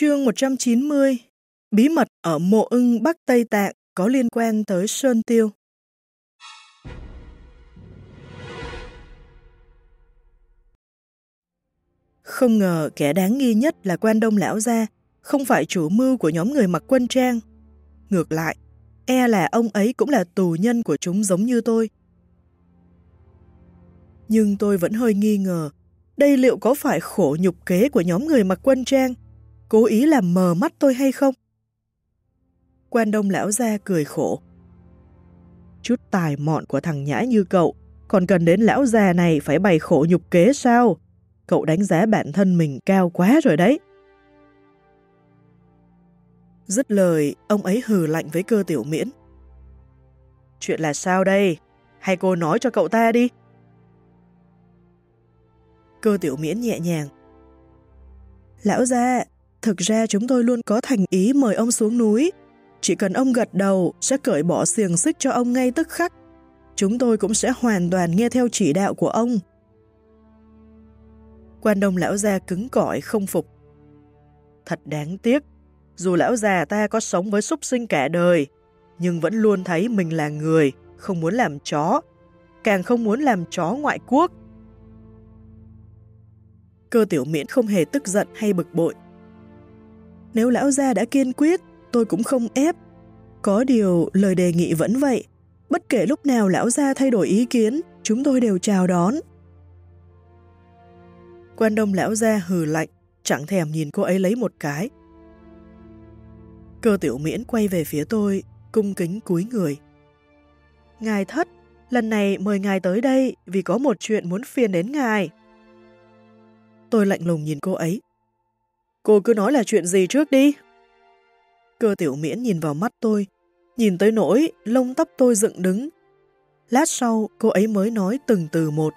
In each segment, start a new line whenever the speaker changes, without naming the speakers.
Chương 190 Bí mật ở mộ ưng Bắc Tây Tạng có liên quan tới Sơn Tiêu Không ngờ kẻ đáng nghi nhất là quan đông lão gia, không phải chủ mưu của nhóm người mặc quân trang. Ngược lại, e là ông ấy cũng là tù nhân của chúng giống như tôi. Nhưng tôi vẫn hơi nghi ngờ, đây liệu có phải khổ nhục kế của nhóm người mặc quân trang cố ý làm mờ mắt tôi hay không? Quan đông lão ra cười khổ. Chút tài mọn của thằng nhãi như cậu, còn cần đến lão già này phải bày khổ nhục kế sao? Cậu đánh giá bản thân mình cao quá rồi đấy. Dứt lời, ông ấy hừ lạnh với cơ tiểu miễn. Chuyện là sao đây? Hay cô nói cho cậu ta đi? Cơ tiểu miễn nhẹ nhàng. Lão gia, Thực ra chúng tôi luôn có thành ý mời ông xuống núi. Chỉ cần ông gật đầu sẽ cởi bỏ xiềng xích cho ông ngay tức khắc. Chúng tôi cũng sẽ hoàn toàn nghe theo chỉ đạo của ông. Quan đông lão già cứng cỏi không phục. Thật đáng tiếc, dù lão già ta có sống với súc sinh cả đời, nhưng vẫn luôn thấy mình là người, không muốn làm chó, càng không muốn làm chó ngoại quốc. Cơ tiểu miễn không hề tức giận hay bực bội, nếu lão gia đã kiên quyết, tôi cũng không ép. Có điều lời đề nghị vẫn vậy. Bất kể lúc nào lão gia thay đổi ý kiến, chúng tôi đều chào đón. Quan đông lão gia hừ lạnh, chẳng thèm nhìn cô ấy lấy một cái. Cơ tiểu miễn quay về phía tôi, cung kính cúi người. Ngài thất, lần này mời ngài tới đây vì có một chuyện muốn phiền đến ngài. Tôi lạnh lùng nhìn cô ấy. Cô cứ nói là chuyện gì trước đi. Cơ tiểu miễn nhìn vào mắt tôi, nhìn tới nỗi lông tóc tôi dựng đứng. Lát sau, cô ấy mới nói từng từ một.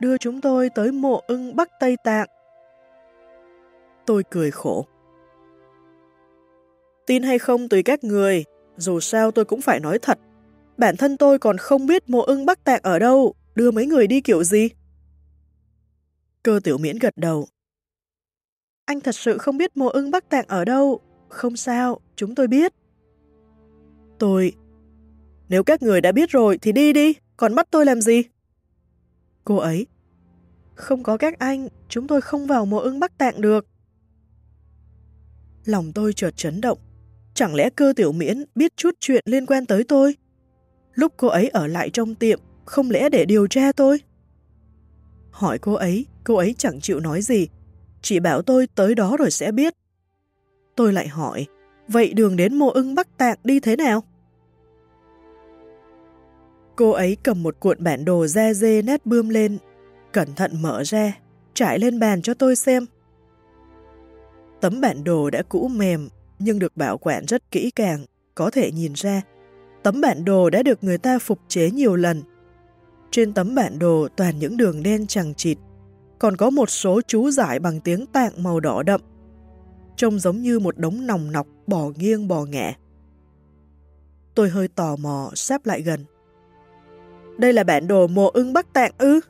Đưa chúng tôi tới mộ ưng Bắc Tây Tạng. Tôi cười khổ. Tin hay không tùy các người, dù sao tôi cũng phải nói thật. Bản thân tôi còn không biết mộ ưng Bắc Tạng ở đâu, đưa mấy người đi kiểu gì. Cơ tiểu miễn gật đầu, anh thật sự không biết mùa ưng Bắc Tạng ở đâu. Không sao, chúng tôi biết. Tôi... Nếu các người đã biết rồi thì đi đi, còn bắt tôi làm gì? Cô ấy... Không có các anh, chúng tôi không vào mùa ưng Bắc Tạng được. Lòng tôi chợt chấn động. Chẳng lẽ cơ tiểu miễn biết chút chuyện liên quan tới tôi? Lúc cô ấy ở lại trong tiệm, không lẽ để điều tra tôi? Hỏi cô ấy, cô ấy chẳng chịu nói gì, chị bảo tôi tới đó rồi sẽ biết. Tôi lại hỏi, vậy đường đến mộ ưng Bắc Tạng đi thế nào? Cô ấy cầm một cuộn bản đồ da dê nét bươm lên, cẩn thận mở ra, trải lên bàn cho tôi xem. Tấm bản đồ đã cũ mềm, nhưng được bảo quản rất kỹ càng, có thể nhìn ra. Tấm bản đồ đã được người ta phục chế nhiều lần. Trên tấm bản đồ toàn những đường đen chẳng chịt, còn có một số chú giải bằng tiếng tạng màu đỏ đậm, trông giống như một đống nòng nọc bò nghiêng bò nghẹ. Tôi hơi tò mò xếp lại gần. Đây là bản đồ mộ ưng Bắc Tạng ư?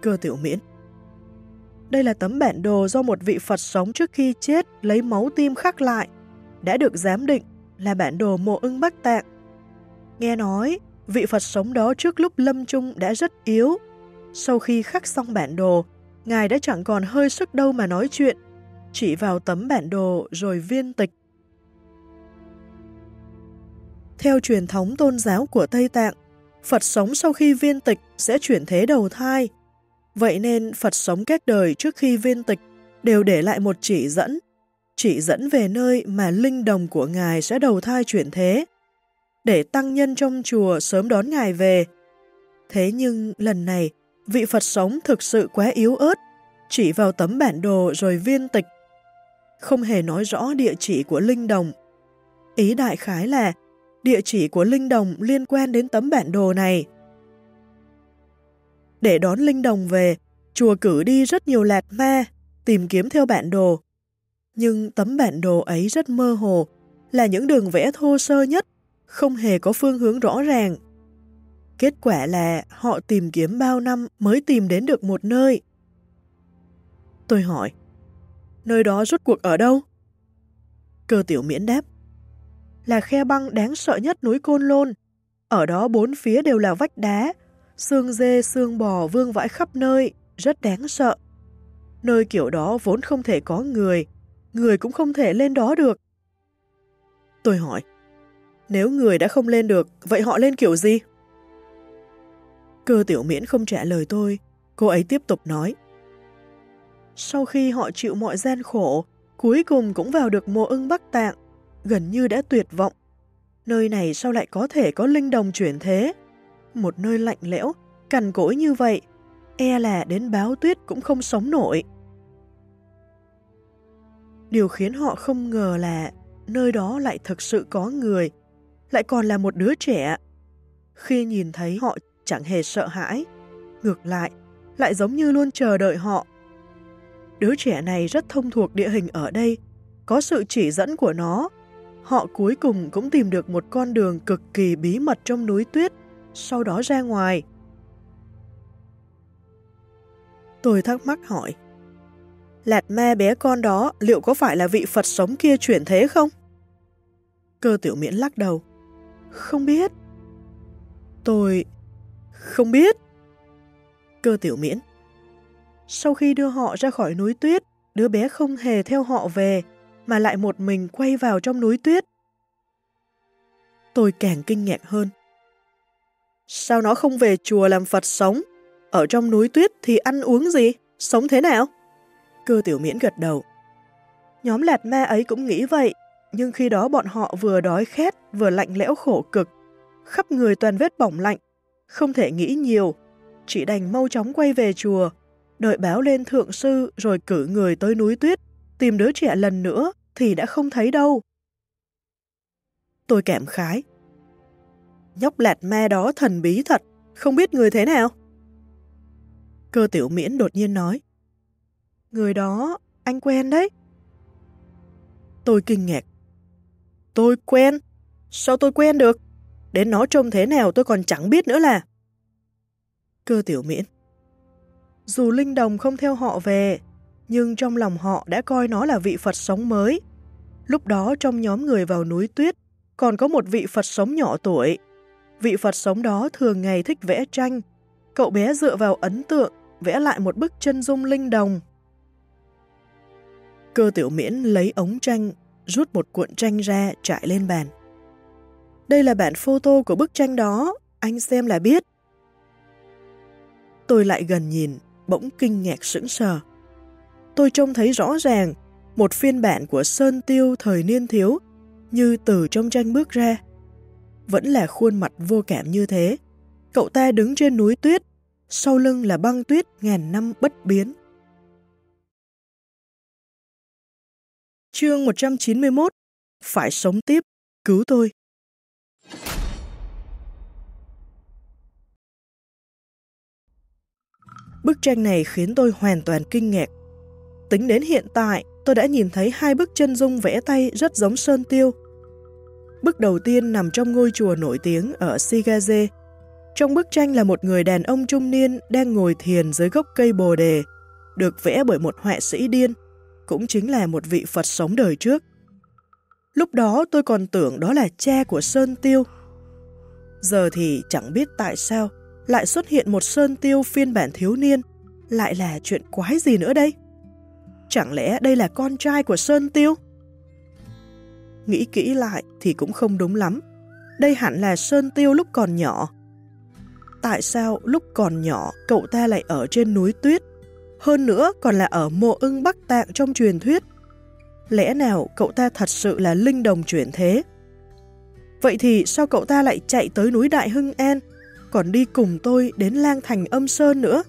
Cơ tiểu miễn. Đây là tấm bản đồ do một vị Phật sống trước khi chết lấy máu tim khắc lại, đã được giám định là bản đồ mộ ưng Bắc Tạng. Nghe nói, vị Phật sống đó trước lúc lâm chung đã rất yếu, sau khi khắc xong bản đồ, ngài đã chẳng còn hơi sức đâu mà nói chuyện, chỉ vào tấm bản đồ rồi viên tịch. Theo truyền thống tôn giáo của Tây Tạng, Phật sống sau khi viên tịch sẽ chuyển thế đầu thai. Vậy nên Phật sống các đời trước khi viên tịch đều để lại một chỉ dẫn, chỉ dẫn về nơi mà linh đồng của Ngài sẽ đầu thai chuyển thế, để tăng nhân trong chùa sớm đón Ngài về. Thế nhưng lần này, vị Phật sống thực sự quá yếu ớt, chỉ vào tấm bản đồ rồi viên tịch. Không hề nói rõ địa chỉ của Linh Đồng. Ý đại khái là địa chỉ của Linh Đồng liên quan đến tấm bản đồ này. Để đón Linh Đồng về, chùa cử đi rất nhiều lạt ma, tìm kiếm theo bản đồ. Nhưng tấm bản đồ ấy rất mơ hồ, là những đường vẽ thô sơ nhất, không hề có phương hướng rõ ràng. Kết quả là họ tìm kiếm bao năm mới tìm đến được một nơi. Tôi hỏi, Nơi đó rốt cuộc ở đâu? Cơ tiểu miễn đáp. Là khe băng đáng sợ nhất núi Côn Lôn. Ở đó bốn phía đều là vách đá, xương dê, xương bò vương vãi khắp nơi, rất đáng sợ. Nơi kiểu đó vốn không thể có người, người cũng không thể lên đó được. Tôi hỏi, nếu người đã không lên được, vậy họ lên kiểu gì? Cơ tiểu miễn không trả lời tôi, cô ấy tiếp tục nói. Sau khi họ chịu mọi gian khổ, cuối cùng cũng vào được mùa ưng Bắc Tạng, gần như đã tuyệt vọng. Nơi này sao lại có thể có linh đồng chuyển thế? Một nơi lạnh lẽo, cằn cỗi như vậy, e là đến báo tuyết cũng không sống nổi. Điều khiến họ không ngờ là nơi đó lại thực sự có người, lại còn là một đứa trẻ. Khi nhìn thấy họ chẳng hề sợ hãi, ngược lại, lại giống như luôn chờ đợi họ. Đứa trẻ này rất thông thuộc địa hình ở đây, có sự chỉ dẫn của nó. Họ cuối cùng cũng tìm được một con đường cực kỳ bí mật trong núi tuyết, sau đó ra ngoài. Tôi thắc mắc hỏi, Lạt me bé con đó liệu có phải là vị Phật sống kia chuyển thế không? Cơ tiểu miễn lắc đầu. Không biết. Tôi không biết. Cơ tiểu miễn. Sau khi đưa họ ra khỏi núi tuyết, đứa bé không hề theo họ về, mà lại một mình quay vào trong núi tuyết. Tôi càng kinh ngạc hơn. Sao nó không về chùa làm Phật sống? Ở trong núi tuyết thì ăn uống gì? Sống thế nào? Cơ tiểu miễn gật đầu. Nhóm lạt ma ấy cũng nghĩ vậy, nhưng khi đó bọn họ vừa đói khét, vừa lạnh lẽo khổ cực, khắp người toàn vết bỏng lạnh, không thể nghĩ nhiều, chỉ đành mau chóng quay về chùa, đợi báo lên thượng sư rồi cử người tới núi tuyết, tìm đứa trẻ lần nữa thì đã không thấy đâu. Tôi cảm khái. Nhóc lạt ma đó thần bí thật, không biết người thế nào. Cơ tiểu miễn đột nhiên nói. Người đó, anh quen đấy. Tôi kinh ngạc. Tôi quen? Sao tôi quen được? Đến nó trông thế nào tôi còn chẳng biết nữa là. Cơ tiểu miễn. Dù Linh Đồng không theo họ về, nhưng trong lòng họ đã coi nó là vị Phật sống mới. Lúc đó trong nhóm người vào núi tuyết, còn có một vị Phật sống nhỏ tuổi. Vị Phật sống đó thường ngày thích vẽ tranh. Cậu bé dựa vào ấn tượng, vẽ lại một bức chân dung Linh Đồng Cơ tiểu miễn lấy ống tranh, rút một cuộn tranh ra trải lên bàn. Đây là bản photo của bức tranh đó, anh xem là biết. Tôi lại gần nhìn, bỗng kinh ngạc sững sờ. Tôi trông thấy rõ ràng một phiên bản của Sơn Tiêu thời niên thiếu, như từ trong tranh bước ra. Vẫn là khuôn mặt vô cảm như thế. Cậu ta đứng trên núi tuyết, sau lưng là băng tuyết ngàn năm bất biến. Chương 191 Phải sống tiếp, cứu tôi. Bức tranh này khiến tôi hoàn toàn kinh ngạc. Tính đến hiện tại, tôi đã nhìn thấy hai bức chân dung vẽ tay rất giống Sơn Tiêu. Bức đầu tiên nằm trong ngôi chùa nổi tiếng ở Sigaze. Trong bức tranh là một người đàn ông trung niên đang ngồi thiền dưới gốc cây bồ đề, được vẽ bởi một họa sĩ điên cũng chính là một vị Phật sống đời trước. Lúc đó tôi còn tưởng đó là cha của Sơn Tiêu. Giờ thì chẳng biết tại sao lại xuất hiện một Sơn Tiêu phiên bản thiếu niên, lại là chuyện quái gì nữa đây? Chẳng lẽ đây là con trai của Sơn Tiêu? Nghĩ kỹ lại thì cũng không đúng lắm. Đây hẳn là Sơn Tiêu lúc còn nhỏ. Tại sao lúc còn nhỏ cậu ta lại ở trên núi tuyết hơn nữa còn là ở mộ ưng Bắc Tạng trong truyền thuyết. Lẽ nào cậu ta thật sự là linh đồng chuyển thế? Vậy thì sao cậu ta lại chạy tới núi Đại Hưng An, còn đi cùng tôi đến lang thành âm sơn nữa?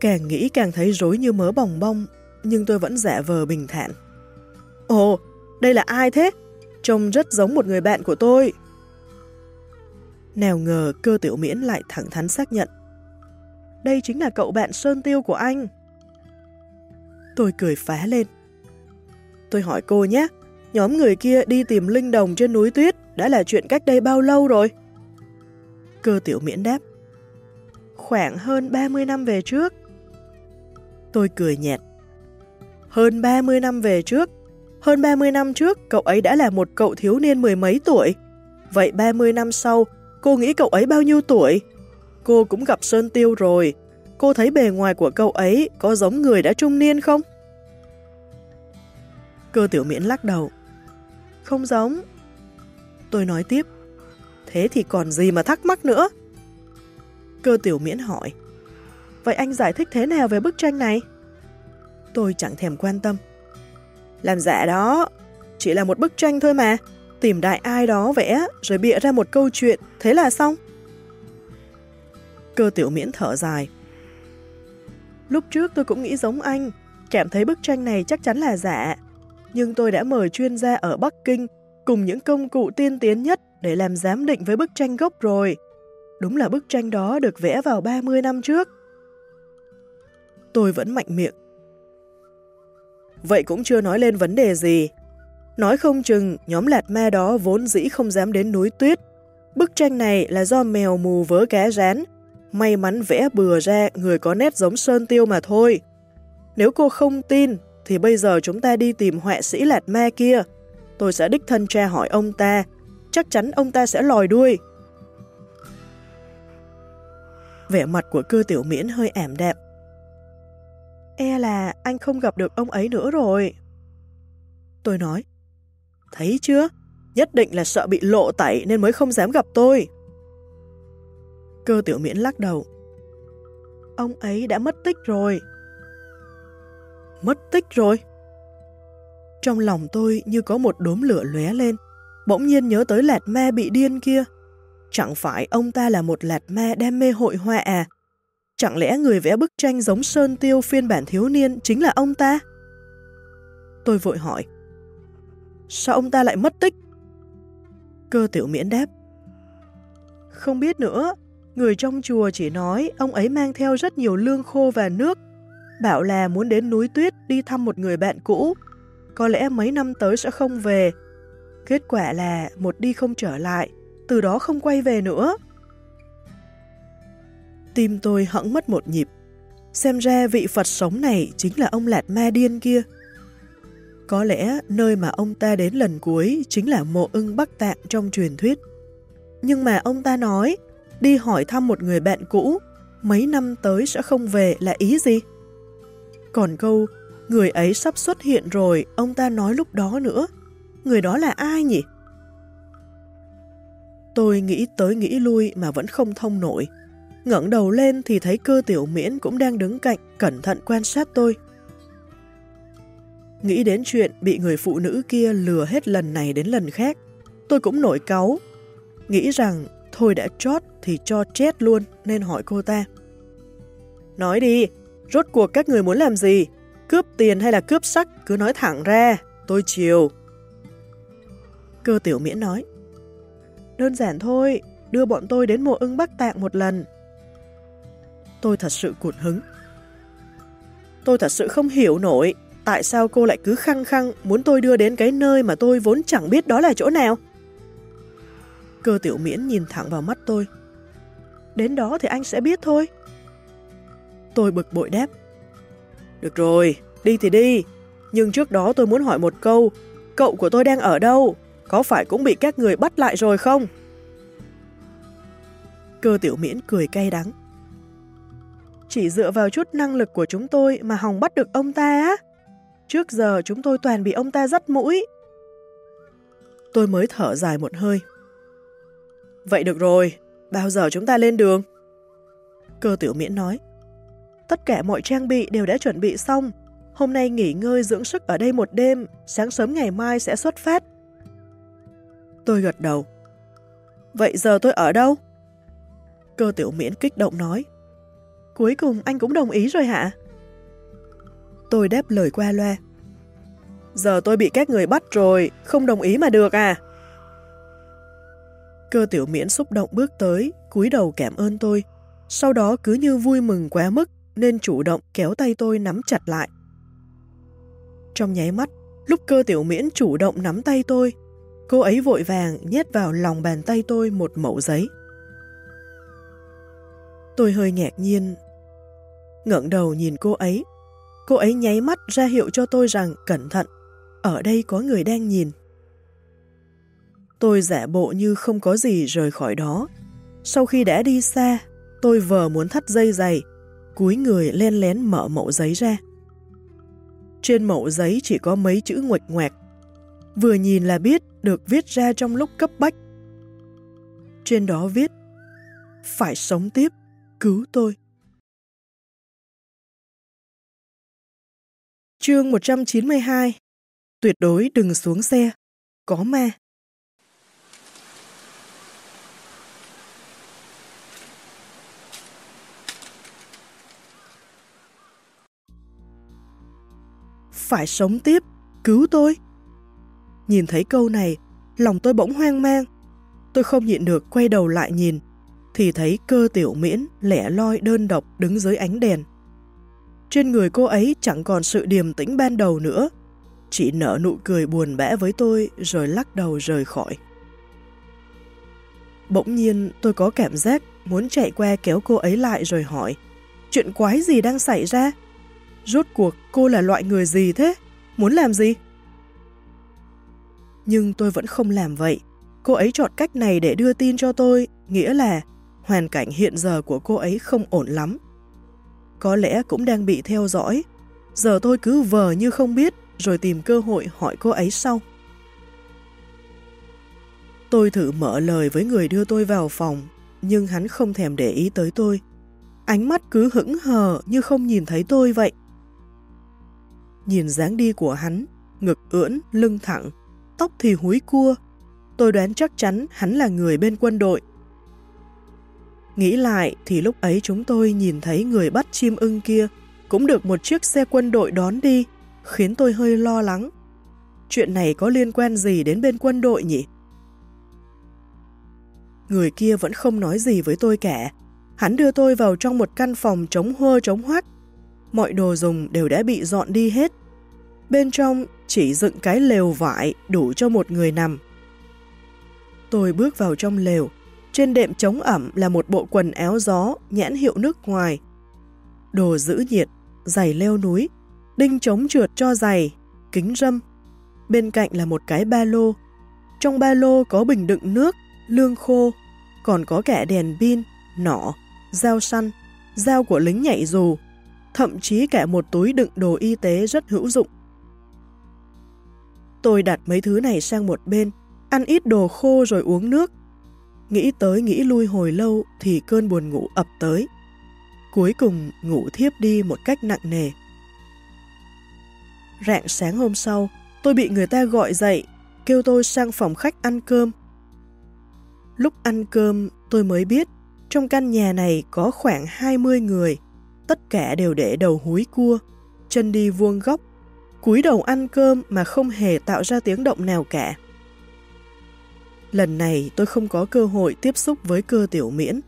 Càng nghĩ càng thấy rối như mớ bòng bong, nhưng tôi vẫn giả vờ bình thản. Ồ, đây là ai thế? Trông rất giống một người bạn của tôi. Nào ngờ cơ tiểu miễn lại thẳng thắn xác nhận đây chính là cậu bạn Sơn Tiêu của anh. Tôi cười phá lên. Tôi hỏi cô nhé, nhóm người kia đi tìm linh đồng trên núi tuyết đã là chuyện cách đây bao lâu rồi? Cơ tiểu miễn đáp. Khoảng hơn 30 năm về trước. Tôi cười nhạt. Hơn 30 năm về trước, hơn 30 năm trước cậu ấy đã là một cậu thiếu niên mười mấy tuổi. Vậy 30 năm sau, cô nghĩ cậu ấy bao nhiêu tuổi? Cô cũng gặp Sơn Tiêu rồi. Cô thấy bề ngoài của cậu ấy có giống người đã trung niên không? Cơ tiểu miễn lắc đầu. Không giống. Tôi nói tiếp. Thế thì còn gì mà thắc mắc nữa? Cơ tiểu miễn hỏi. Vậy anh giải thích thế nào về bức tranh này? Tôi chẳng thèm quan tâm. Làm giả đó, chỉ là một bức tranh thôi mà. Tìm đại ai đó vẽ rồi bịa ra một câu chuyện, thế là xong. Cơ tiểu miễn thở dài. Lúc trước tôi cũng nghĩ giống anh, cảm thấy bức tranh này chắc chắn là giả. Nhưng tôi đã mời chuyên gia ở Bắc Kinh cùng những công cụ tiên tiến nhất để làm giám định với bức tranh gốc rồi. Đúng là bức tranh đó được vẽ vào 30 năm trước. Tôi vẫn mạnh miệng. Vậy cũng chưa nói lên vấn đề gì. Nói không chừng nhóm lạt ma đó vốn dĩ không dám đến núi tuyết. Bức tranh này là do mèo mù vớ cá rán. May mắn vẽ bừa ra người có nét giống Sơn Tiêu mà thôi. Nếu cô không tin, thì bây giờ chúng ta đi tìm họa sĩ lạt ma kia. Tôi sẽ đích thân tra hỏi ông ta. Chắc chắn ông ta sẽ lòi đuôi. Vẻ mặt của cư tiểu miễn hơi ảm đạm. E là anh không gặp được ông ấy nữa rồi. Tôi nói, thấy chưa? Nhất định là sợ bị lộ tẩy nên mới không dám gặp tôi. Cơ tiểu miễn lắc đầu. Ông ấy đã mất tích rồi. Mất tích rồi? Trong lòng tôi như có một đốm lửa lóe lên, bỗng nhiên nhớ tới lạt ma bị điên kia. Chẳng phải ông ta là một lạt ma đam mê hội họa à? Chẳng lẽ người vẽ bức tranh giống Sơn Tiêu phiên bản thiếu niên chính là ông ta? Tôi vội hỏi. Sao ông ta lại mất tích? Cơ tiểu miễn đáp. Không biết nữa, người trong chùa chỉ nói ông ấy mang theo rất nhiều lương khô và nước, bảo là muốn đến núi tuyết đi thăm một người bạn cũ, có lẽ mấy năm tới sẽ không về. Kết quả là một đi không trở lại, từ đó không quay về nữa. Tim tôi hẫng mất một nhịp. Xem ra vị Phật sống này chính là ông Lạt Ma Điên kia. Có lẽ nơi mà ông ta đến lần cuối chính là mộ ưng Bắc Tạng trong truyền thuyết. Nhưng mà ông ta nói, đi hỏi thăm một người bạn cũ, mấy năm tới sẽ không về là ý gì? Còn câu, người ấy sắp xuất hiện rồi, ông ta nói lúc đó nữa. Người đó là ai nhỉ? Tôi nghĩ tới nghĩ lui mà vẫn không thông nổi ngẩng đầu lên thì thấy cơ tiểu miễn cũng đang đứng cạnh, cẩn thận quan sát tôi. Nghĩ đến chuyện bị người phụ nữ kia lừa hết lần này đến lần khác, tôi cũng nổi cáu. Nghĩ rằng thôi đã chót thì cho chết luôn nên hỏi cô ta. Nói đi, rốt cuộc các người muốn làm gì? Cướp tiền hay là cướp sắc cứ nói thẳng ra, tôi chiều. Cơ tiểu miễn nói. Đơn giản thôi, đưa bọn tôi đến mộ ưng Bắc Tạng một lần, Tôi thật sự cuộn hứng. Tôi thật sự không hiểu nổi tại sao cô lại cứ khăng khăng muốn tôi đưa đến cái nơi mà tôi vốn chẳng biết đó là chỗ nào. Cơ tiểu miễn nhìn thẳng vào mắt tôi. Đến đó thì anh sẽ biết thôi. Tôi bực bội đáp. Được rồi, đi thì đi. Nhưng trước đó tôi muốn hỏi một câu, cậu của tôi đang ở đâu? Có phải cũng bị các người bắt lại rồi không? Cơ tiểu miễn cười cay đắng. Chỉ dựa vào chút năng lực của chúng tôi mà hòng bắt được ông ta á. Trước giờ chúng tôi toàn bị ông ta dắt mũi. Tôi mới thở dài một hơi. Vậy được rồi, bao giờ chúng ta lên đường? Cơ tiểu miễn nói. Tất cả mọi trang bị đều đã chuẩn bị xong. Hôm nay nghỉ ngơi dưỡng sức ở đây một đêm, sáng sớm ngày mai sẽ xuất phát. Tôi gật đầu. Vậy giờ tôi ở đâu? Cơ tiểu miễn kích động nói. Cuối cùng anh cũng đồng ý rồi hả? Tôi đáp lời qua loa. Giờ tôi bị các người bắt rồi, không đồng ý mà được à? Cơ tiểu miễn xúc động bước tới, cúi đầu cảm ơn tôi. Sau đó cứ như vui mừng quá mức nên chủ động kéo tay tôi nắm chặt lại. Trong nháy mắt, lúc cơ tiểu miễn chủ động nắm tay tôi, cô ấy vội vàng nhét vào lòng bàn tay tôi một mẫu giấy. Tôi hơi ngạc nhiên, ngẩng đầu nhìn cô ấy. cô ấy nháy mắt ra hiệu cho tôi rằng cẩn thận, ở đây có người đang nhìn. Tôi giả bộ như không có gì rời khỏi đó. Sau khi đã đi xa, tôi vờ muốn thắt dây giày, cúi người len lén mở mẫu giấy ra. Trên mẫu giấy chỉ có mấy chữ nguệch ngoạc. Vừa nhìn là biết được viết ra trong lúc cấp bách. Trên đó viết, phải sống tiếp, cứu tôi. Chương 192 Tuyệt đối đừng xuống xe, có ma. Phải sống tiếp, cứu tôi. Nhìn thấy câu này, lòng tôi bỗng hoang mang. Tôi không nhịn được quay đầu lại nhìn, thì thấy cơ tiểu miễn lẻ loi đơn độc đứng dưới ánh đèn. Trên người cô ấy chẳng còn sự điềm tĩnh ban đầu nữa, chỉ nở nụ cười buồn bã với tôi rồi lắc đầu rời khỏi. Bỗng nhiên tôi có cảm giác muốn chạy qua kéo cô ấy lại rồi hỏi Chuyện quái gì đang xảy ra? Rốt cuộc cô là loại người gì thế? Muốn làm gì? Nhưng tôi vẫn không làm vậy. Cô ấy chọn cách này để đưa tin cho tôi, nghĩa là hoàn cảnh hiện giờ của cô ấy không ổn lắm. Có lẽ cũng đang bị theo dõi. Giờ tôi cứ vờ như không biết rồi tìm cơ hội hỏi cô ấy sau. Tôi thử mở lời với người đưa tôi vào phòng, nhưng hắn không thèm để ý tới tôi. Ánh mắt cứ hững hờ như không nhìn thấy tôi vậy. Nhìn dáng đi của hắn, ngực ưỡn, lưng thẳng, tóc thì húi cua. Tôi đoán chắc chắn hắn là người bên quân đội. Nghĩ lại thì lúc ấy chúng tôi nhìn thấy người bắt chim ưng kia cũng được một chiếc xe quân đội đón đi, khiến tôi hơi lo lắng. Chuyện này có liên quan gì đến bên quân đội nhỉ? Người kia vẫn không nói gì với tôi cả. Hắn đưa tôi vào trong một căn phòng chống hơ chống hoác. Mọi đồ dùng đều đã bị dọn đi hết. Bên trong chỉ dựng cái lều vải đủ cho một người nằm. Tôi bước vào trong lều. Trên đệm chống ẩm là một bộ quần áo gió nhãn hiệu nước ngoài. Đồ giữ nhiệt, giày leo núi, đinh chống trượt cho giày, kính râm. Bên cạnh là một cái ba lô. Trong ba lô có bình đựng nước, lương khô, còn có cả đèn pin, nỏ, dao săn, dao của lính nhảy dù, thậm chí cả một túi đựng đồ y tế rất hữu dụng. Tôi đặt mấy thứ này sang một bên, ăn ít đồ khô rồi uống nước. Nghĩ tới nghĩ lui hồi lâu thì cơn buồn ngủ ập tới. Cuối cùng ngủ thiếp đi một cách nặng nề. Rạng sáng hôm sau, tôi bị người ta gọi dậy, kêu tôi sang phòng khách ăn cơm. Lúc ăn cơm, tôi mới biết trong căn nhà này có khoảng 20 người, tất cả đều để đầu húi cua, chân đi vuông góc, cúi đầu ăn cơm mà không hề tạo ra tiếng động nào cả. Lần này tôi không có cơ hội tiếp xúc với cơ tiểu miễn.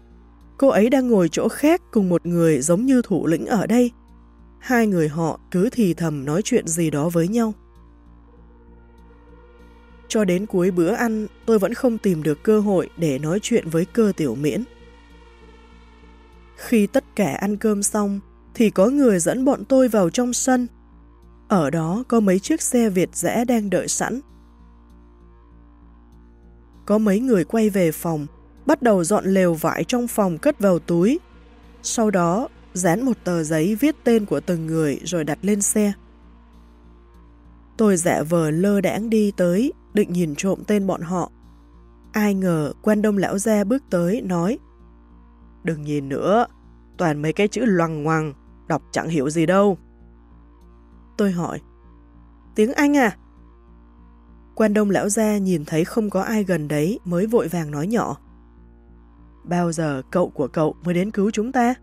Cô ấy đang ngồi chỗ khác cùng một người giống như thủ lĩnh ở đây. Hai người họ cứ thì thầm nói chuyện gì đó với nhau. Cho đến cuối bữa ăn, tôi vẫn không tìm được cơ hội để nói chuyện với cơ tiểu miễn. Khi tất cả ăn cơm xong, thì có người dẫn bọn tôi vào trong sân. Ở đó có mấy chiếc xe Việt rẽ đang đợi sẵn. Có mấy người quay về phòng, bắt đầu dọn lều vải trong phòng cất vào túi. Sau đó, dán một tờ giấy viết tên của từng người rồi đặt lên xe. Tôi dạ vờ lơ đãng đi tới, định nhìn trộm tên bọn họ. Ai ngờ quan đông lão gia bước tới, nói Đừng nhìn nữa, toàn mấy cái chữ loằng ngoằng, đọc chẳng hiểu gì đâu. Tôi hỏi, tiếng Anh à? Quan đông lão gia nhìn thấy không có ai gần đấy mới vội vàng nói nhỏ. Bao giờ cậu của cậu mới đến cứu chúng ta?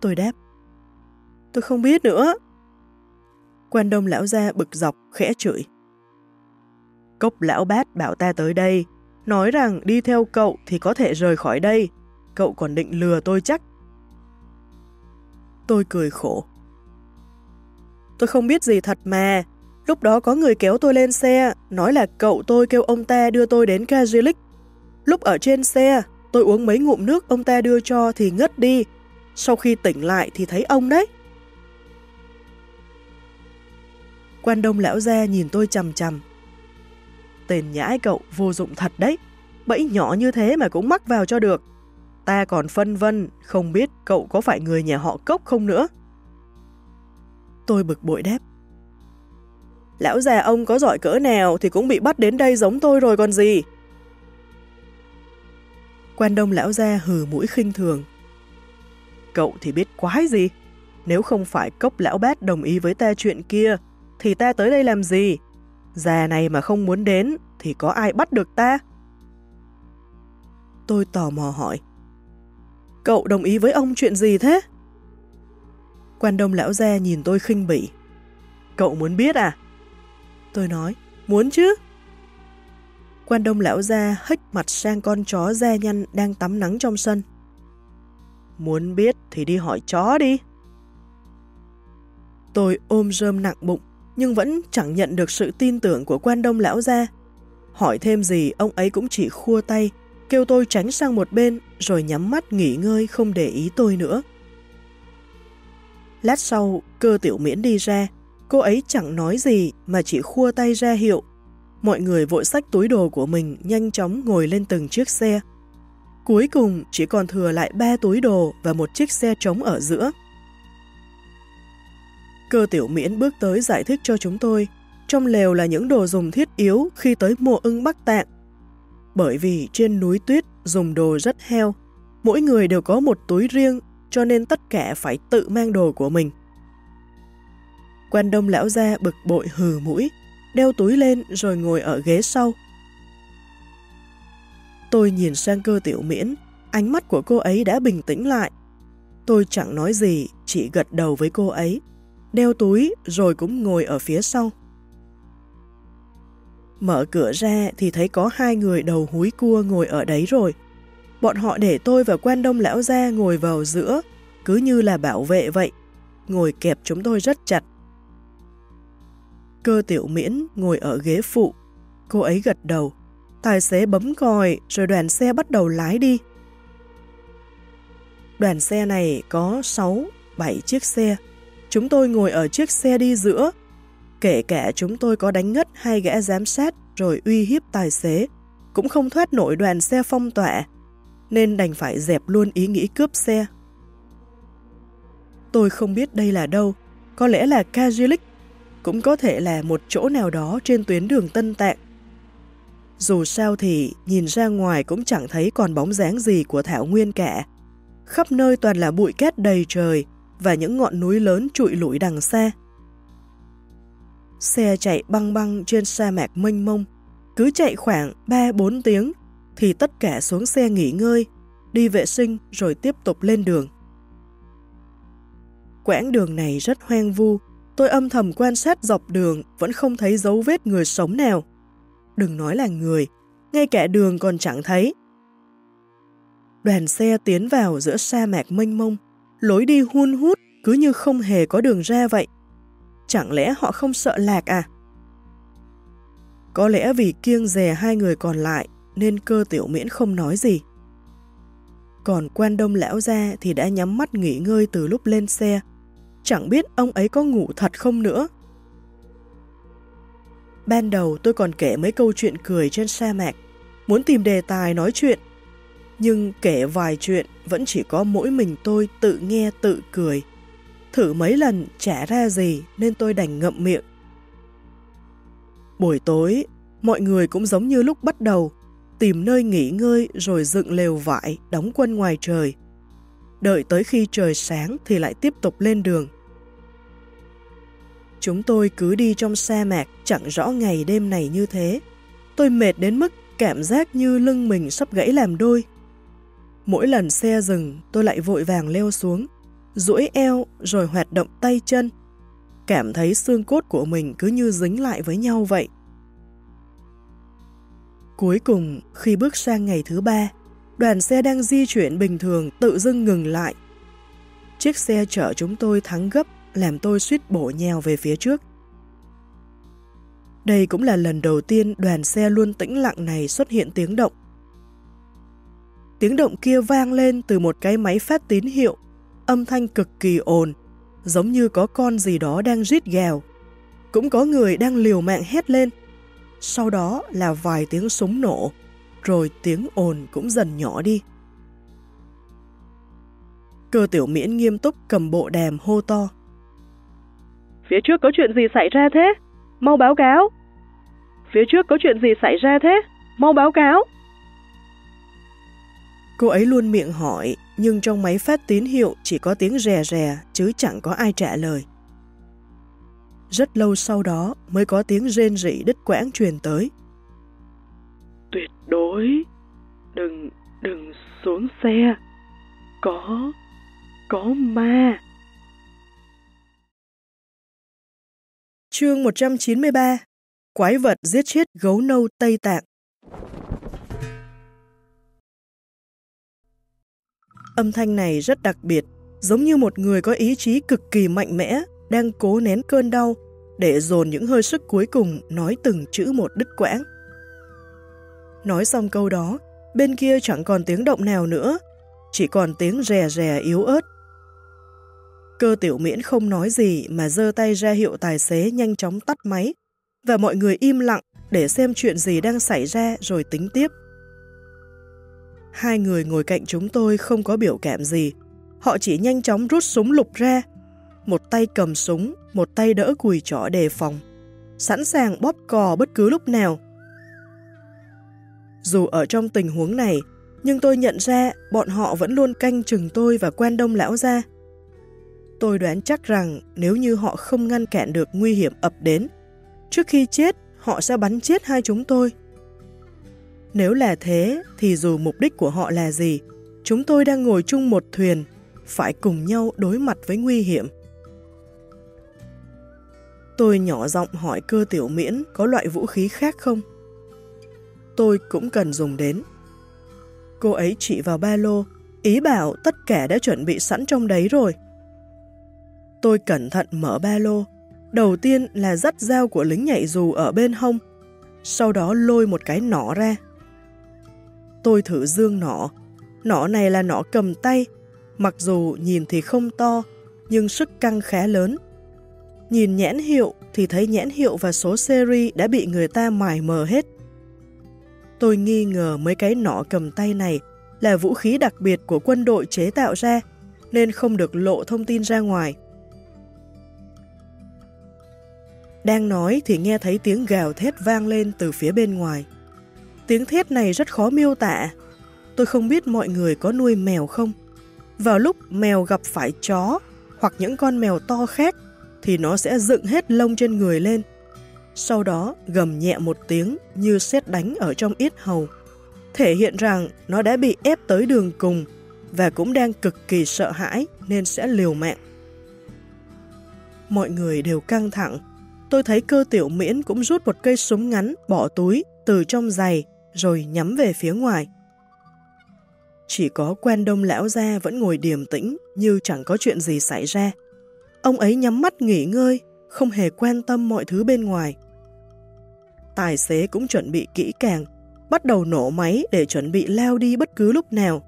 Tôi đáp, tôi không biết nữa. Quan đông lão gia bực dọc, khẽ chửi. Cốc lão bát bảo ta tới đây, nói rằng đi theo cậu thì có thể rời khỏi đây. Cậu còn định lừa tôi chắc. Tôi cười khổ. Tôi không biết gì thật mà. Lúc đó có người kéo tôi lên xe, nói là cậu tôi kêu ông ta đưa tôi đến Kajilik. Lúc ở trên xe, tôi uống mấy ngụm nước ông ta đưa cho thì ngất đi. Sau khi tỉnh lại thì thấy ông đấy. Quan đông lão ra nhìn tôi chầm chầm. Tên nhãi cậu vô dụng thật đấy, bẫy nhỏ như thế mà cũng mắc vào cho được. Ta còn phân vân, không biết cậu có phải người nhà họ cốc không nữa. Tôi bực bội đáp. Lão già ông có giỏi cỡ nào thì cũng bị bắt đến đây giống tôi rồi còn gì. Quan đông lão gia hừ mũi khinh thường. Cậu thì biết quái gì? Nếu không phải cốc lão bát đồng ý với ta chuyện kia, thì ta tới đây làm gì? Già này mà không muốn đến, thì có ai bắt được ta? Tôi tò mò hỏi. Cậu đồng ý với ông chuyện gì thế? Quan đông lão gia nhìn tôi khinh bỉ. Cậu muốn biết à? Tôi nói, muốn chứ. Quan đông lão gia hách mặt sang con chó da nhăn đang tắm nắng trong sân. Muốn biết thì đi hỏi chó đi. Tôi ôm rơm nặng bụng, nhưng vẫn chẳng nhận được sự tin tưởng của quan đông lão gia. Hỏi thêm gì, ông ấy cũng chỉ khua tay, kêu tôi tránh sang một bên, rồi nhắm mắt nghỉ ngơi không để ý tôi nữa. Lát sau, cơ tiểu miễn đi ra, cô ấy chẳng nói gì mà chỉ khua tay ra hiệu. Mọi người vội xách túi đồ của mình nhanh chóng ngồi lên từng chiếc xe. Cuối cùng chỉ còn thừa lại ba túi đồ và một chiếc xe trống ở giữa. Cơ tiểu miễn bước tới giải thích cho chúng tôi, trong lều là những đồ dùng thiết yếu khi tới mùa ưng Bắc Tạng. Bởi vì trên núi tuyết dùng đồ rất heo, mỗi người đều có một túi riêng cho nên tất cả phải tự mang đồ của mình. Quan đông lão ra bực bội hừ mũi, đeo túi lên rồi ngồi ở ghế sau. Tôi nhìn sang cơ tiểu miễn, ánh mắt của cô ấy đã bình tĩnh lại. Tôi chẳng nói gì, chỉ gật đầu với cô ấy, đeo túi rồi cũng ngồi ở phía sau. Mở cửa ra thì thấy có hai người đầu húi cua ngồi ở đấy rồi. Bọn họ để tôi và quan đông lão ra ngồi vào giữa, cứ như là bảo vệ vậy. Ngồi kẹp chúng tôi rất chặt. Cơ tiểu miễn ngồi ở ghế phụ. Cô ấy gật đầu. Tài xế bấm còi rồi đoàn xe bắt đầu lái đi. Đoàn xe này có 6, 7 chiếc xe. Chúng tôi ngồi ở chiếc xe đi giữa. Kể cả chúng tôi có đánh ngất hai gã giám sát rồi uy hiếp tài xế, cũng không thoát nổi đoàn xe phong tỏa, nên đành phải dẹp luôn ý nghĩ cướp xe. Tôi không biết đây là đâu, có lẽ là Kajilik, cũng có thể là một chỗ nào đó trên tuyến đường Tân Tạng. Dù sao thì nhìn ra ngoài cũng chẳng thấy còn bóng dáng gì của Thảo Nguyên cả. Khắp nơi toàn là bụi cát đầy trời và những ngọn núi lớn trụi lủi đằng xa. Xe chạy băng băng trên sa mạc mênh mông, cứ chạy khoảng 3-4 tiếng thì tất cả xuống xe nghỉ ngơi, đi vệ sinh rồi tiếp tục lên đường. Quãng đường này rất hoang vu, tôi âm thầm quan sát dọc đường vẫn không thấy dấu vết người sống nào. Đừng nói là người, ngay cả đường còn chẳng thấy. Đoàn xe tiến vào giữa sa mạc mênh mông, lối đi hun hút cứ như không hề có đường ra vậy. Chẳng lẽ họ không sợ lạc à? Có lẽ vì kiêng dè hai người còn lại nên cơ tiểu miễn không nói gì. Còn quan đông lão ra thì đã nhắm mắt nghỉ ngơi từ lúc lên xe. Chẳng biết ông ấy có ngủ thật không nữa. Ban đầu tôi còn kể mấy câu chuyện cười trên sa mạc, muốn tìm đề tài nói chuyện. Nhưng kể vài chuyện vẫn chỉ có mỗi mình tôi tự nghe tự cười. Thử mấy lần trả ra gì nên tôi đành ngậm miệng. Buổi tối, mọi người cũng giống như lúc bắt đầu, tìm nơi nghỉ ngơi rồi dựng lều vải, đóng quân ngoài trời. Đợi tới khi trời sáng thì lại tiếp tục lên đường. Chúng tôi cứ đi trong sa mạc chẳng rõ ngày đêm này như thế. Tôi mệt đến mức cảm giác như lưng mình sắp gãy làm đôi. Mỗi lần xe dừng tôi lại vội vàng leo xuống, duỗi eo rồi hoạt động tay chân. Cảm thấy xương cốt của mình cứ như dính lại với nhau vậy. Cuối cùng, khi bước sang ngày thứ ba, đoàn xe đang di chuyển bình thường tự dưng ngừng lại. Chiếc xe chở chúng tôi thắng gấp làm tôi suýt bổ nhào về phía trước. Đây cũng là lần đầu tiên đoàn xe luôn tĩnh lặng này xuất hiện tiếng động. Tiếng động kia vang lên từ một cái máy phát tín hiệu, âm thanh cực kỳ ồn, giống như có con gì đó đang rít gào. cũng có người đang liều mạng hét lên. Sau đó là vài tiếng súng nổ, rồi tiếng ồn cũng dần nhỏ đi. Cơ tiểu miễn nghiêm túc cầm bộ đàm hô to.
Phía trước có chuyện gì xảy ra thế? Mau báo cáo! Phía trước có chuyện gì xảy ra thế? Mau báo cáo!
Cô ấy luôn miệng hỏi, nhưng trong máy phát tín hiệu chỉ có tiếng rè rè, chứ chẳng có ai trả lời. Rất lâu sau đó mới có tiếng rên rỉ đứt quãng truyền tới.
Tuyệt đối, đừng, đừng xuống xe, có, có ma.
Chương 193 Quái vật giết chết gấu nâu Tây Tạng Âm thanh này rất đặc biệt, giống như một người có ý chí cực kỳ mạnh mẽ, đang cố nén cơn đau để dồn những hơi sức cuối cùng nói từng chữ một đứt quãng. Nói xong câu đó, bên kia chẳng còn tiếng động nào nữa, chỉ còn tiếng rè rè yếu ớt. Cơ tiểu miễn không nói gì mà giơ tay ra hiệu tài xế nhanh chóng tắt máy, và mọi người im lặng để xem chuyện gì đang xảy ra rồi tính tiếp. Hai người ngồi cạnh chúng tôi không có biểu cảm gì. Họ chỉ nhanh chóng rút súng lục ra. Một tay cầm súng, một tay đỡ cùi chỏ đề phòng. Sẵn sàng bóp cò bất cứ lúc nào. Dù ở trong tình huống này, nhưng tôi nhận ra bọn họ vẫn luôn canh chừng tôi và quan đông lão ra. Tôi đoán chắc rằng nếu như họ không ngăn cản được nguy hiểm ập đến, trước khi chết họ sẽ bắn chết hai chúng tôi. Nếu là thế, thì dù mục đích của họ là gì, chúng tôi đang ngồi chung một thuyền, phải cùng nhau đối mặt với nguy hiểm. Tôi nhỏ giọng hỏi cơ tiểu miễn có loại vũ khí khác không? Tôi cũng cần dùng đến. Cô ấy chỉ vào ba lô, ý bảo tất cả đã chuẩn bị sẵn trong đấy rồi. Tôi cẩn thận mở ba lô. Đầu tiên là dắt dao của lính nhảy dù ở bên hông, sau đó lôi một cái nỏ ra. Tôi thử dương nọ nọ này là nọ cầm tay, mặc dù nhìn thì không to, nhưng sức căng khá lớn. Nhìn nhãn hiệu thì thấy nhãn hiệu và số series đã bị người ta mài mờ hết. Tôi nghi ngờ mấy cái nọ cầm tay này là vũ khí đặc biệt của quân đội chế tạo ra, nên không được lộ thông tin ra ngoài. Đang nói thì nghe thấy tiếng gào thét vang lên từ phía bên ngoài. Tiếng thét này rất khó miêu tả. Tôi không biết mọi người có nuôi mèo không. Vào lúc mèo gặp phải chó hoặc những con mèo to khác thì nó sẽ dựng hết lông trên người lên. Sau đó gầm nhẹ một tiếng như sét đánh ở trong yết hầu, thể hiện rằng nó đã bị ép tới đường cùng và cũng đang cực kỳ sợ hãi nên sẽ liều mạng. Mọi người đều căng thẳng. Tôi thấy cơ tiểu miễn cũng rút một cây súng ngắn bỏ túi từ trong giày rồi nhắm về phía ngoài. Chỉ có quen đông lão gia vẫn ngồi điềm tĩnh như chẳng có chuyện gì xảy ra. Ông ấy nhắm mắt nghỉ ngơi, không hề quan tâm mọi thứ bên ngoài. Tài xế cũng chuẩn bị kỹ càng, bắt đầu nổ máy để chuẩn bị lao đi bất cứ lúc nào.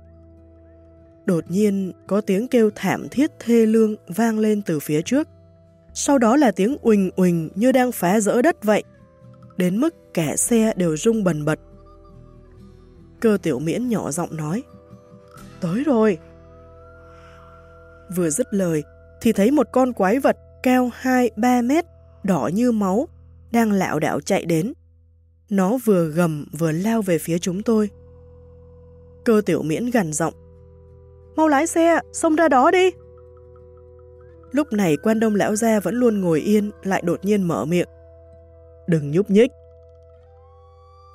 Đột nhiên có tiếng kêu thảm thiết thê lương vang lên từ phía trước. Sau đó là tiếng uỳnh uỳnh như đang phá rỡ đất vậy. Đến mức cả xe đều rung bần bật. Cơ tiểu miễn nhỏ giọng nói. Tới rồi. Vừa dứt lời, thì thấy một con quái vật cao 2-3 mét, đỏ như máu, đang lạo đạo chạy đến. Nó vừa gầm vừa lao về phía chúng tôi. Cơ tiểu miễn gần giọng. Mau lái xe, xông ra đó đi. Lúc này quan đông lão gia vẫn luôn ngồi yên, lại đột nhiên mở miệng. Đừng nhúc nhích.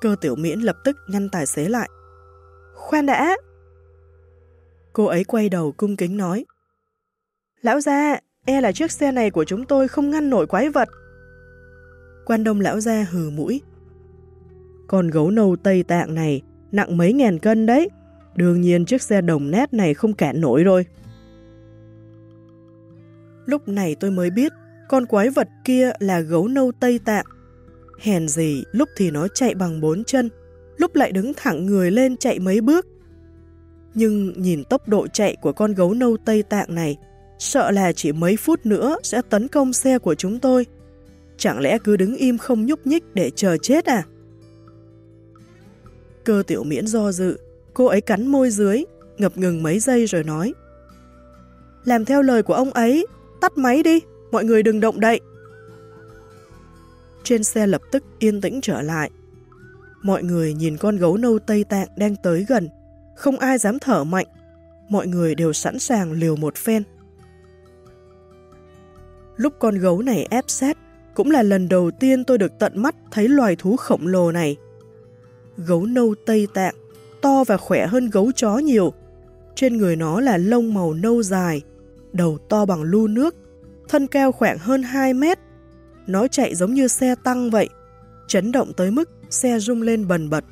Cơ tiểu miễn lập tức ngăn tài xế lại. Khoan đã! Cô ấy quay đầu cung kính nói. Lão gia, e là chiếc xe này của chúng tôi không ngăn nổi quái vật. Quan đông lão gia hừ mũi. Con gấu nâu Tây Tạng này nặng mấy ngàn cân đấy. Đương nhiên chiếc xe đồng nét này không cản nổi rồi. Lúc này tôi mới biết con quái vật kia là gấu nâu Tây Tạng. Hèn gì lúc thì nó chạy bằng bốn chân, lúc lại đứng thẳng người lên chạy mấy bước. Nhưng nhìn tốc độ chạy của con gấu nâu Tây Tạng này, sợ là chỉ mấy phút nữa sẽ tấn công xe của chúng tôi. Chẳng lẽ cứ đứng im không nhúc nhích để chờ chết à? Cơ tiểu miễn do dự, cô ấy cắn môi dưới, ngập ngừng mấy giây rồi nói. Làm theo lời của ông ấy, tắt máy đi, mọi người đừng động đậy. Trên xe lập tức yên tĩnh trở lại. Mọi người nhìn con gấu nâu Tây Tạng đang tới gần, không ai dám thở mạnh, mọi người đều sẵn sàng liều một phen. Lúc con gấu này ép sát, cũng là lần đầu tiên tôi được tận mắt thấy loài thú khổng lồ này. Gấu nâu Tây Tạng, to và khỏe hơn gấu chó nhiều. Trên người nó là lông màu nâu dài, đầu to bằng lu nước, thân cao khoảng hơn 2 mét. Nó chạy giống như xe tăng vậy, chấn động tới mức xe rung lên bần bật.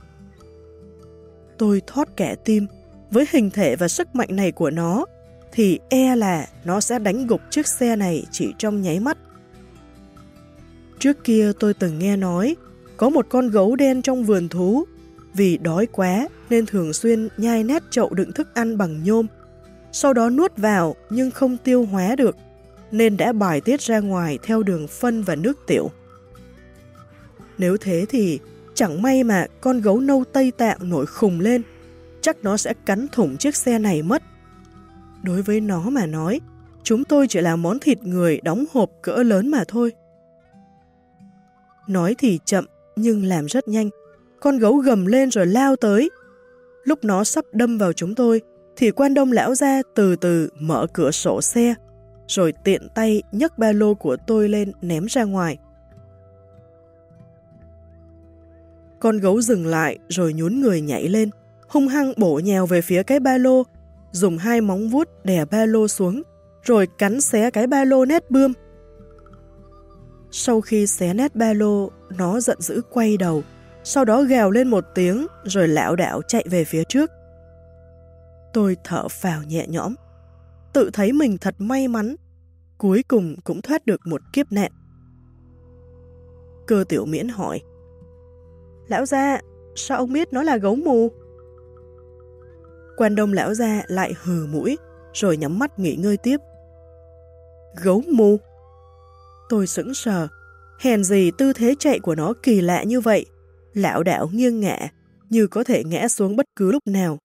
Tôi thoát kẻ tim, với hình thể và sức mạnh này của nó, thì e là nó sẽ đánh gục chiếc xe này chỉ trong nháy mắt. Trước kia tôi từng nghe nói, có một con gấu đen trong vườn thú, vì đói quá nên thường xuyên nhai nét chậu đựng thức ăn bằng nhôm, sau đó nuốt vào nhưng không tiêu hóa được, nên đã bài tiết ra ngoài theo đường phân và nước tiểu. Nếu thế thì chẳng may mà con gấu nâu Tây Tạng nổi khùng lên, chắc nó sẽ cắn thủng chiếc xe này mất. Đối với nó mà nói, chúng tôi chỉ là món thịt người đóng hộp cỡ lớn mà thôi. Nói thì chậm, nhưng làm rất nhanh. Con gấu gầm lên rồi lao tới. Lúc nó sắp đâm vào chúng tôi, thì quan đông lão ra từ từ mở cửa sổ xe, rồi tiện tay nhấc ba lô của tôi lên ném ra ngoài. Con gấu dừng lại rồi nhún người nhảy lên, hung hăng bổ nhào về phía cái ba lô, dùng hai móng vuốt đè ba lô xuống, rồi cắn xé cái ba lô nét bươm. Sau khi xé nét ba lô, nó giận dữ quay đầu, sau đó gào lên một tiếng rồi lão đảo chạy về phía trước. Tôi thở phào nhẹ nhõm, tự thấy mình thật may mắn, cuối cùng cũng thoát được một kiếp nạn. Cơ tiểu miễn hỏi, Lão gia, sao ông biết nó là gấu mù? Quan đông lão gia lại hừ mũi, rồi nhắm mắt nghỉ ngơi tiếp. Gấu mù? Tôi sững sờ, hèn gì tư thế chạy của nó kỳ lạ như vậy, lão đảo nghiêng ngã, như có thể ngã xuống bất cứ lúc nào.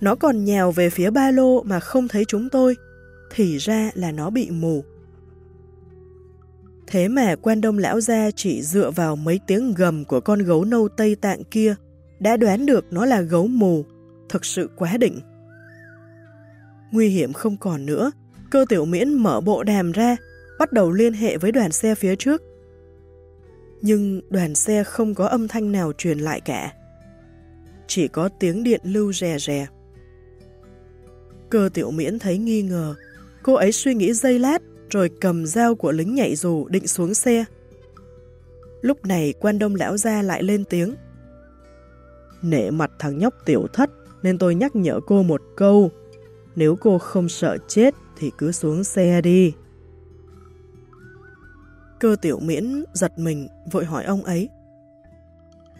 Nó còn nhào về phía ba lô mà không thấy chúng tôi, thì ra là nó bị mù. Thế mà quan đông lão gia chỉ dựa vào mấy tiếng gầm của con gấu nâu Tây Tạng kia, đã đoán được nó là gấu mù, thật sự quá đỉnh. Nguy hiểm không còn nữa, cơ tiểu miễn mở bộ đàm ra, bắt đầu liên hệ với đoàn xe phía trước. Nhưng đoàn xe không có âm thanh nào truyền lại cả. Chỉ có tiếng điện lưu rè rè. Cơ tiểu miễn thấy nghi ngờ, cô ấy suy nghĩ giây lát rồi cầm dao của lính nhảy dù định xuống xe. Lúc này quan đông lão ra lại lên tiếng. Nể mặt thằng nhóc tiểu thất nên tôi nhắc nhở cô một câu. Nếu cô không sợ chết thì cứ xuống xe đi. Cơ tiểu miễn giật mình vội hỏi ông ấy.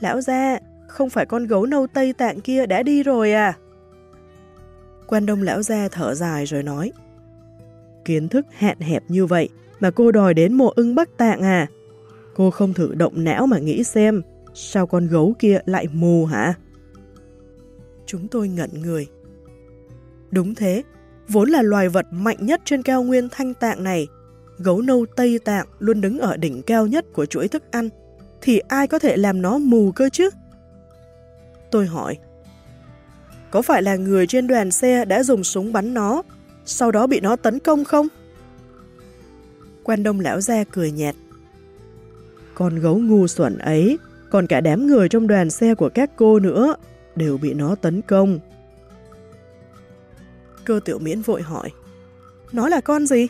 Lão ra, không phải con gấu nâu Tây Tạng kia đã đi rồi à? Quan đông lão ra thở dài rồi nói. Kiến thức hạn hẹp như vậy mà cô đòi đến mộ ưng Bắc Tạng à? Cô không thử động não mà nghĩ xem, sao con gấu kia lại mù hả? Chúng tôi ngẩn người. Đúng thế, vốn là loài vật mạnh nhất trên cao nguyên thanh tạng này, gấu nâu Tây Tạng luôn đứng ở đỉnh cao nhất của chuỗi thức ăn, thì ai có thể làm nó mù cơ chứ? Tôi hỏi, có phải là người trên đoàn xe đã dùng súng bắn nó sau đó bị nó tấn công không? Quan đông lão gia cười nhạt. Con gấu ngu xuẩn ấy, còn cả đám người trong đoàn xe của các cô nữa, đều bị nó tấn công. Cơ tiểu miễn vội hỏi, nó là con gì?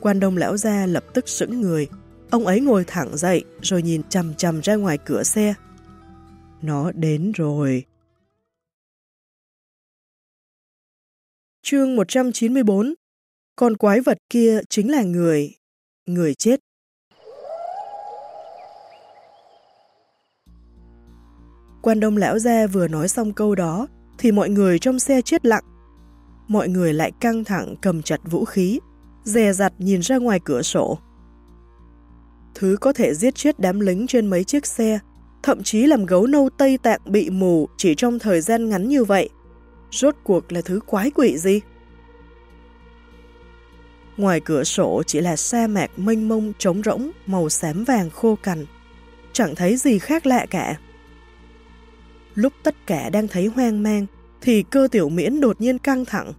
Quan đông lão gia lập tức sững người, ông ấy ngồi thẳng dậy rồi nhìn chầm chầm ra ngoài cửa xe. Nó đến rồi. Chương 194 Con quái vật kia chính là người, người chết. Quan đông lão gia vừa nói xong câu đó, thì mọi người trong xe chết lặng. Mọi người lại căng thẳng cầm chặt vũ khí, dè dặt nhìn ra ngoài cửa sổ. Thứ có thể giết chết đám lính trên mấy chiếc xe, thậm chí làm gấu nâu Tây Tạng bị mù chỉ trong thời gian ngắn như vậy. Rốt cuộc là thứ quái quỷ gì? Ngoài cửa sổ chỉ là sa mạc mênh mông trống rỗng màu xám vàng khô cằn. Chẳng thấy gì khác lạ cả. Lúc tất cả đang thấy hoang mang, thì cơ tiểu miễn đột nhiên căng thẳng.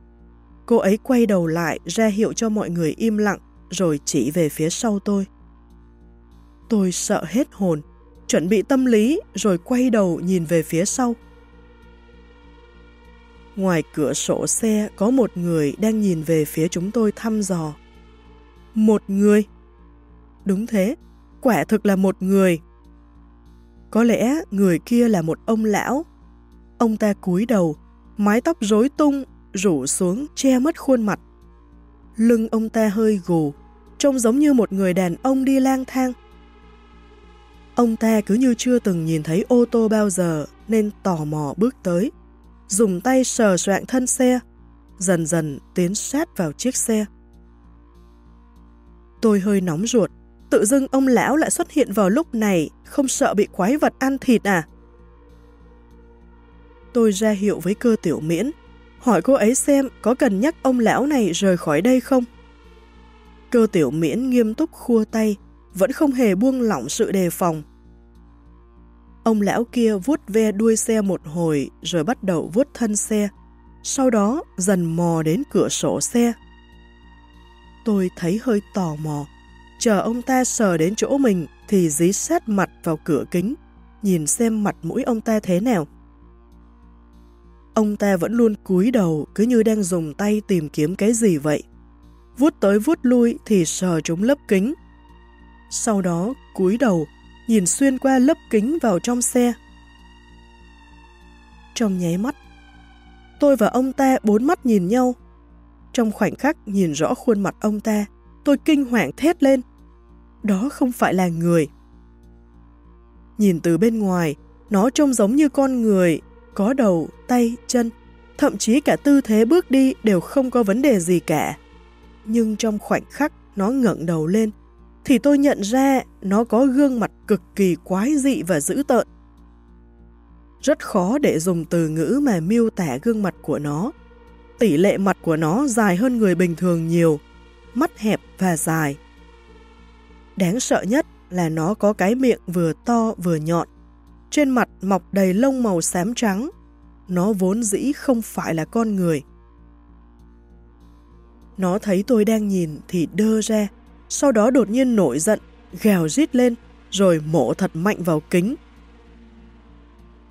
Cô ấy quay đầu lại ra hiệu cho mọi người im lặng rồi chỉ về phía sau tôi. Tôi sợ hết hồn, chuẩn bị tâm lý rồi quay đầu nhìn về phía sau. Ngoài cửa sổ xe có một người đang nhìn về phía chúng tôi thăm dò. Một người? Đúng thế, quả thực là một người. Có lẽ người kia là một ông lão. Ông ta cúi đầu, mái tóc rối tung, rủ xuống che mất khuôn mặt. Lưng ông ta hơi gù, trông giống như một người đàn ông đi lang thang. Ông ta cứ như chưa từng nhìn thấy ô tô bao giờ nên tò mò bước tới, dùng tay sờ soạn thân xe, dần dần tiến sát vào chiếc xe. Tôi hơi nóng ruột, tự dưng ông lão lại xuất hiện vào lúc này, không sợ bị quái vật ăn thịt à? Tôi ra hiệu với cơ tiểu miễn, hỏi cô ấy xem có cần nhắc ông lão này rời khỏi đây không? Cơ tiểu miễn nghiêm túc khua tay, vẫn không hề buông lỏng sự đề phòng. Ông lão kia vuốt ve đuôi xe một hồi rồi bắt đầu vuốt thân xe, sau đó dần mò đến cửa sổ xe. Tôi thấy hơi tò mò, chờ ông ta sờ đến chỗ mình thì dí sát mặt vào cửa kính, nhìn xem mặt mũi ông ta thế nào. Ông ta vẫn luôn cúi đầu cứ như đang dùng tay tìm kiếm cái gì vậy. Vuốt tới vuốt lui thì sờ trúng lớp kính. Sau đó cúi đầu nhìn xuyên qua lớp kính vào trong xe. Trong nháy mắt, tôi và ông ta bốn mắt nhìn nhau. Trong khoảnh khắc nhìn rõ khuôn mặt ông ta, tôi kinh hoàng thét lên. Đó không phải là người. Nhìn từ bên ngoài, nó trông giống như con người, có đầu, tay, chân, thậm chí cả tư thế bước đi đều không có vấn đề gì cả. Nhưng trong khoảnh khắc nó ngẩng đầu lên, thì tôi nhận ra nó có gương mặt cực kỳ quái dị và dữ tợn. Rất khó để dùng từ ngữ mà miêu tả gương mặt của nó. Tỷ lệ mặt của nó dài hơn người bình thường nhiều, mắt hẹp và dài. Đáng sợ nhất là nó có cái miệng vừa to vừa nhọn. Trên mặt mọc đầy lông màu xám trắng. Nó vốn dĩ không phải là con người. Nó thấy tôi đang nhìn thì đơ ra, sau đó đột nhiên nổi giận, gào rít lên, rồi mổ thật mạnh vào kính.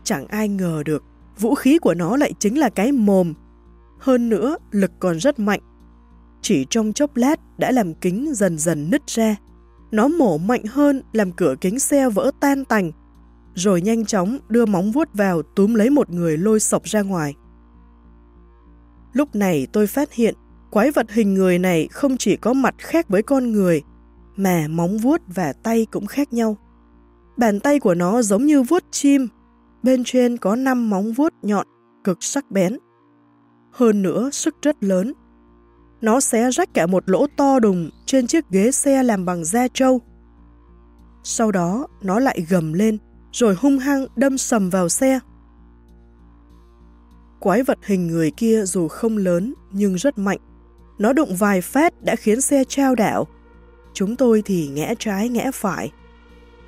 Chẳng ai ngờ được, vũ khí của nó lại chính là cái mồm. Hơn nữa, lực còn rất mạnh. Chỉ trong chốc lát đã làm kính dần dần nứt ra. Nó mổ mạnh hơn làm cửa kính xe vỡ tan tành, rồi nhanh chóng đưa móng vuốt vào túm lấy một người lôi sọc ra ngoài. Lúc này tôi phát hiện Quái vật hình người này không chỉ có mặt khác với con người, mà móng vuốt và tay cũng khác nhau. Bàn tay của nó giống như vuốt chim, bên trên có 5 móng vuốt nhọn, cực sắc bén. Hơn nữa, sức rất lớn. Nó xé rách cả một lỗ to đùng trên chiếc ghế xe làm bằng da trâu. Sau đó, nó lại gầm lên, rồi hung hăng đâm sầm vào xe. Quái vật hình người kia dù không lớn nhưng rất mạnh. Nó đụng vài phát đã khiến xe trao đảo. Chúng tôi thì ngã trái ngã phải.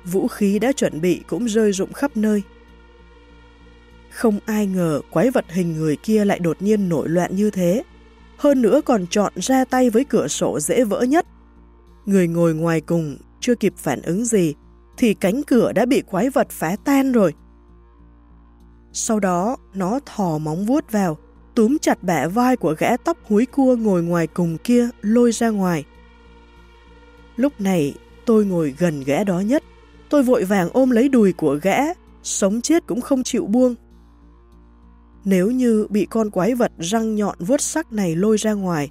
Vũ khí đã chuẩn bị cũng rơi rụng khắp nơi. Không ai ngờ quái vật hình người kia lại đột nhiên nổi loạn như thế. Hơn nữa còn chọn ra tay với cửa sổ dễ vỡ nhất. Người ngồi ngoài cùng chưa kịp phản ứng gì, thì cánh cửa đã bị quái vật phá tan rồi. Sau đó, nó thò móng vuốt vào túm chặt bẻ vai của gã tóc húi cua ngồi ngoài cùng kia lôi ra ngoài. Lúc này tôi ngồi gần gã đó nhất, tôi vội vàng ôm lấy đùi của gã, sống chết cũng không chịu buông. Nếu như bị con quái vật răng nhọn vuốt sắc này lôi ra ngoài,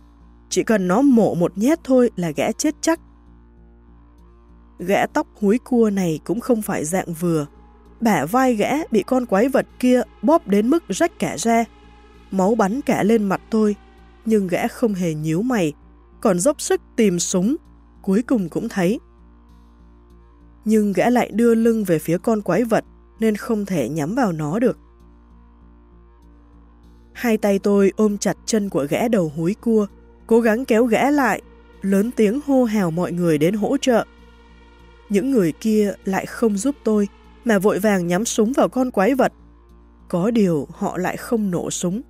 chỉ cần nó mổ một nhét thôi là gã chết chắc. Gã tóc húi cua này cũng không phải dạng vừa, bả vai gã bị con quái vật kia bóp đến mức rách cả ra, máu bắn cả lên mặt tôi, nhưng gã không hề nhíu mày, còn dốc sức tìm súng, cuối cùng cũng thấy. Nhưng gã lại đưa lưng về phía con quái vật nên không thể nhắm vào nó được. Hai tay tôi ôm chặt chân của gã đầu húi cua, cố gắng kéo gã lại, lớn tiếng hô hào mọi người đến hỗ trợ. Những người kia lại không giúp tôi, mà vội vàng nhắm súng vào con quái vật. Có điều họ lại không nổ súng.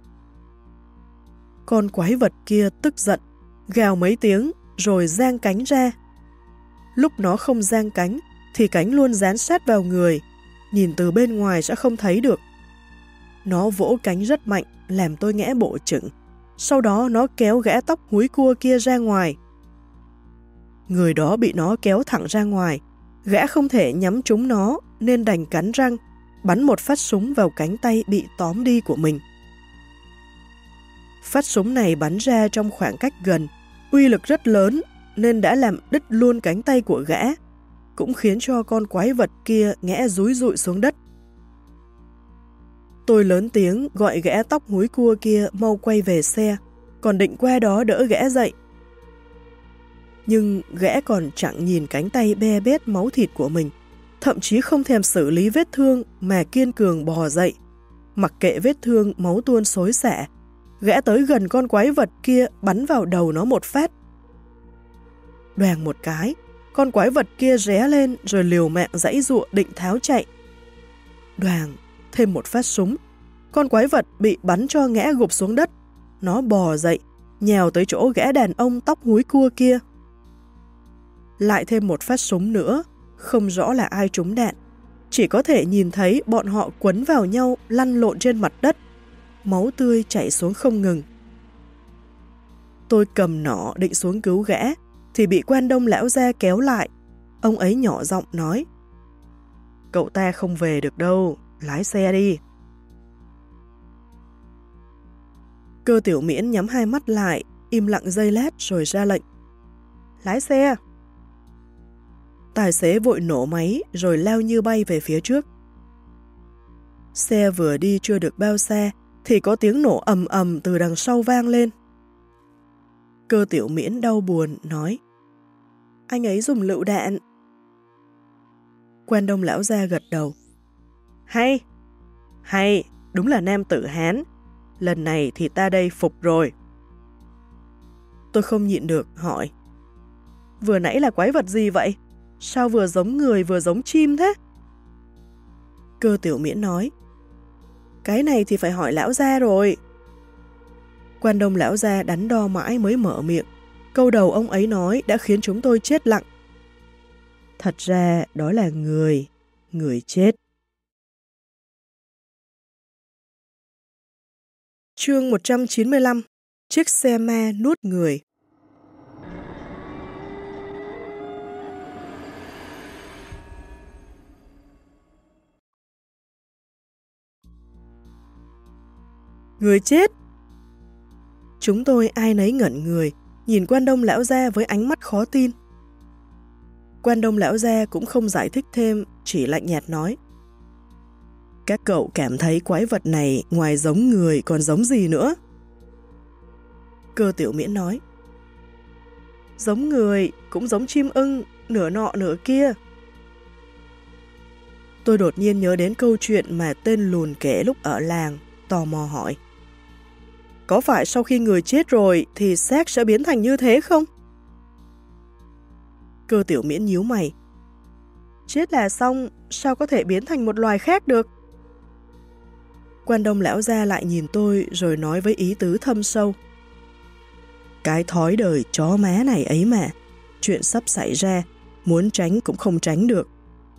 Con quái vật kia tức giận, gào mấy tiếng rồi giang cánh ra. Lúc nó không giang cánh thì cánh luôn dán sát vào người, nhìn từ bên ngoài sẽ không thấy được. Nó vỗ cánh rất mạnh, làm tôi ngẽ bộ chừng. Sau đó nó kéo gã tóc húi cua kia ra ngoài. Người đó bị nó kéo thẳng ra ngoài, gã không thể nhắm trúng nó nên đành cắn răng, bắn một phát súng vào cánh tay bị tóm đi của mình. Phát súng này bắn ra trong khoảng cách gần, uy lực rất lớn nên đã làm đứt luôn cánh tay của gã, cũng khiến cho con quái vật kia ngã rúi rụi xuống đất. Tôi lớn tiếng gọi gã tóc húi cua kia mau quay về xe, còn định qua đó đỡ gã dậy. Nhưng gã còn chẳng nhìn cánh tay be bết máu thịt của mình, thậm chí không thèm xử lý vết thương mà kiên cường bò dậy. Mặc kệ vết thương máu tuôn xối xả, gã tới gần con quái vật kia bắn vào đầu nó một phát. Đoàn một cái, con quái vật kia ré lên rồi liều mạng dãy ruộng định tháo chạy. Đoàn thêm một phát súng. Con quái vật bị bắn cho ngã gục xuống đất. Nó bò dậy, nhào tới chỗ gã đàn ông tóc húi cua kia. Lại thêm một phát súng nữa, không rõ là ai trúng đạn. Chỉ có thể nhìn thấy bọn họ quấn vào nhau lăn lộn trên mặt đất. Máu tươi chảy xuống không ngừng. Tôi cầm nỏ định xuống cứu gã, thì bị quan đông lão ra kéo lại. Ông ấy nhỏ giọng nói, Cậu ta không về được đâu, lái xe đi. Cơ tiểu miễn nhắm hai mắt lại, im lặng dây lát rồi ra lệnh. Lái xe! Tài xế vội nổ máy rồi lao như bay về phía trước. Xe vừa đi chưa được bao xa thì có tiếng nổ ầm ầm từ đằng sau vang lên. Cơ tiểu miễn đau buồn nói Anh ấy dùng lựu đạn. Quan đông lão ra gật đầu. Hay, hay, đúng là nam tử Hán. Lần này thì ta đây phục rồi. Tôi không nhịn được, hỏi. Vừa nãy là quái vật gì vậy? Sao vừa giống người vừa giống chim thế? Cơ tiểu miễn nói. Cái này thì phải hỏi lão gia rồi. Quan đông lão gia đắn đo mãi mới mở miệng. Câu đầu ông ấy nói đã khiến chúng tôi chết lặng. Thật ra đó là người, người chết. Chương 195 Chiếc xe ma nuốt người Người chết! Chúng tôi ai nấy ngẩn người, nhìn quan đông lão gia với ánh mắt khó tin. Quan đông lão gia cũng không giải thích thêm, chỉ lạnh nhạt nói. Các cậu cảm thấy quái vật này ngoài giống người còn giống gì nữa? Cơ tiểu miễn nói. Giống người, cũng giống chim ưng, nửa nọ nửa kia. Tôi đột nhiên nhớ đến câu chuyện mà tên lùn kể lúc ở làng, tò mò hỏi. Có phải sau khi người chết rồi thì xác sẽ biến thành như thế không? Cơ tiểu miễn nhíu mày. Chết là xong, sao có thể biến thành một loài khác được? Quan đông lão ra lại nhìn tôi rồi nói với ý tứ thâm sâu. Cái thói đời chó má này ấy mà, chuyện sắp xảy ra, muốn tránh cũng không tránh được.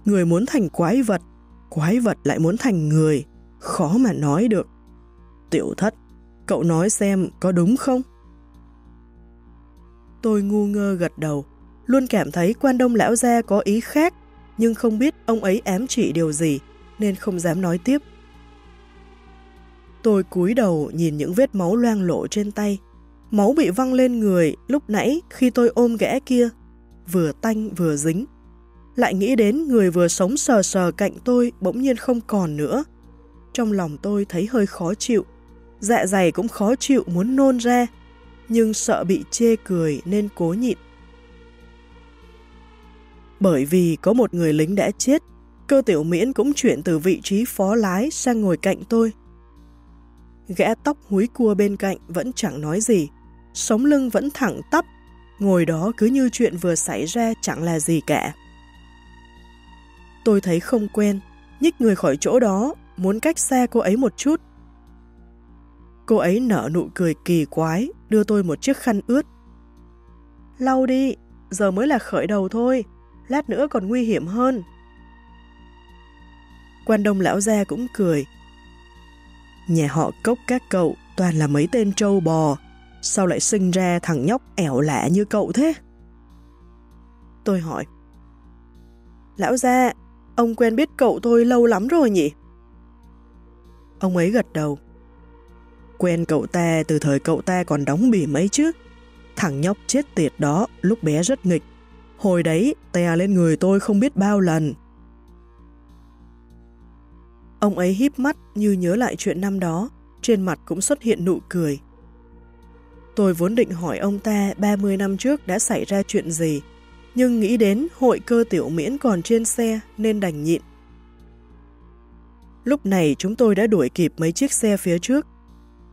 Người muốn thành quái vật, quái vật lại muốn thành người, khó mà nói được. Tiểu thất, cậu nói xem có đúng không? Tôi ngu ngơ gật đầu, luôn cảm thấy quan đông lão gia có ý khác, nhưng không biết ông ấy ám chỉ điều gì, nên không dám nói tiếp. Tôi cúi đầu nhìn những vết máu loang lộ trên tay. Máu bị văng lên người lúc nãy khi tôi ôm gã kia, vừa tanh vừa dính. Lại nghĩ đến người vừa sống sờ sờ cạnh tôi bỗng nhiên không còn nữa. Trong lòng tôi thấy hơi khó chịu, dạ dày cũng khó chịu muốn nôn ra, nhưng sợ bị chê cười nên cố nhịn. Bởi vì có một người lính đã chết, cơ tiểu miễn cũng chuyển từ vị trí phó lái sang ngồi cạnh tôi. Gã tóc húi cua bên cạnh vẫn chẳng nói gì, sống lưng vẫn thẳng tắp, ngồi đó cứ như chuyện vừa xảy ra chẳng là gì cả. Tôi thấy không quen, nhích người khỏi chỗ đó, muốn cách xa cô ấy một chút. Cô ấy nở nụ cười kỳ quái, đưa tôi một chiếc khăn ướt. Lau đi, giờ mới là khởi đầu thôi, lát nữa còn nguy hiểm hơn. Quan đông lão gia cũng cười. Nhà họ cốc các cậu toàn là mấy tên trâu bò, sao lại sinh ra thằng nhóc ẻo lạ như cậu thế? Tôi hỏi. Lão gia, ông quen biết cậu tôi lâu lắm rồi nhỉ? Ông ấy gật đầu. Quen cậu ta từ thời cậu ta còn đóng bỉ mấy chứ. Thằng nhóc chết tiệt đó lúc bé rất nghịch. Hồi đấy tè lên người tôi không biết bao lần. Ông ấy híp mắt như nhớ lại chuyện năm đó, trên mặt cũng xuất hiện nụ cười. Tôi vốn định hỏi ông ta 30 năm trước đã xảy ra chuyện gì, nhưng nghĩ đến hội cơ tiểu miễn còn trên xe nên đành nhịn. Lúc này chúng tôi đã đuổi kịp mấy chiếc xe phía trước.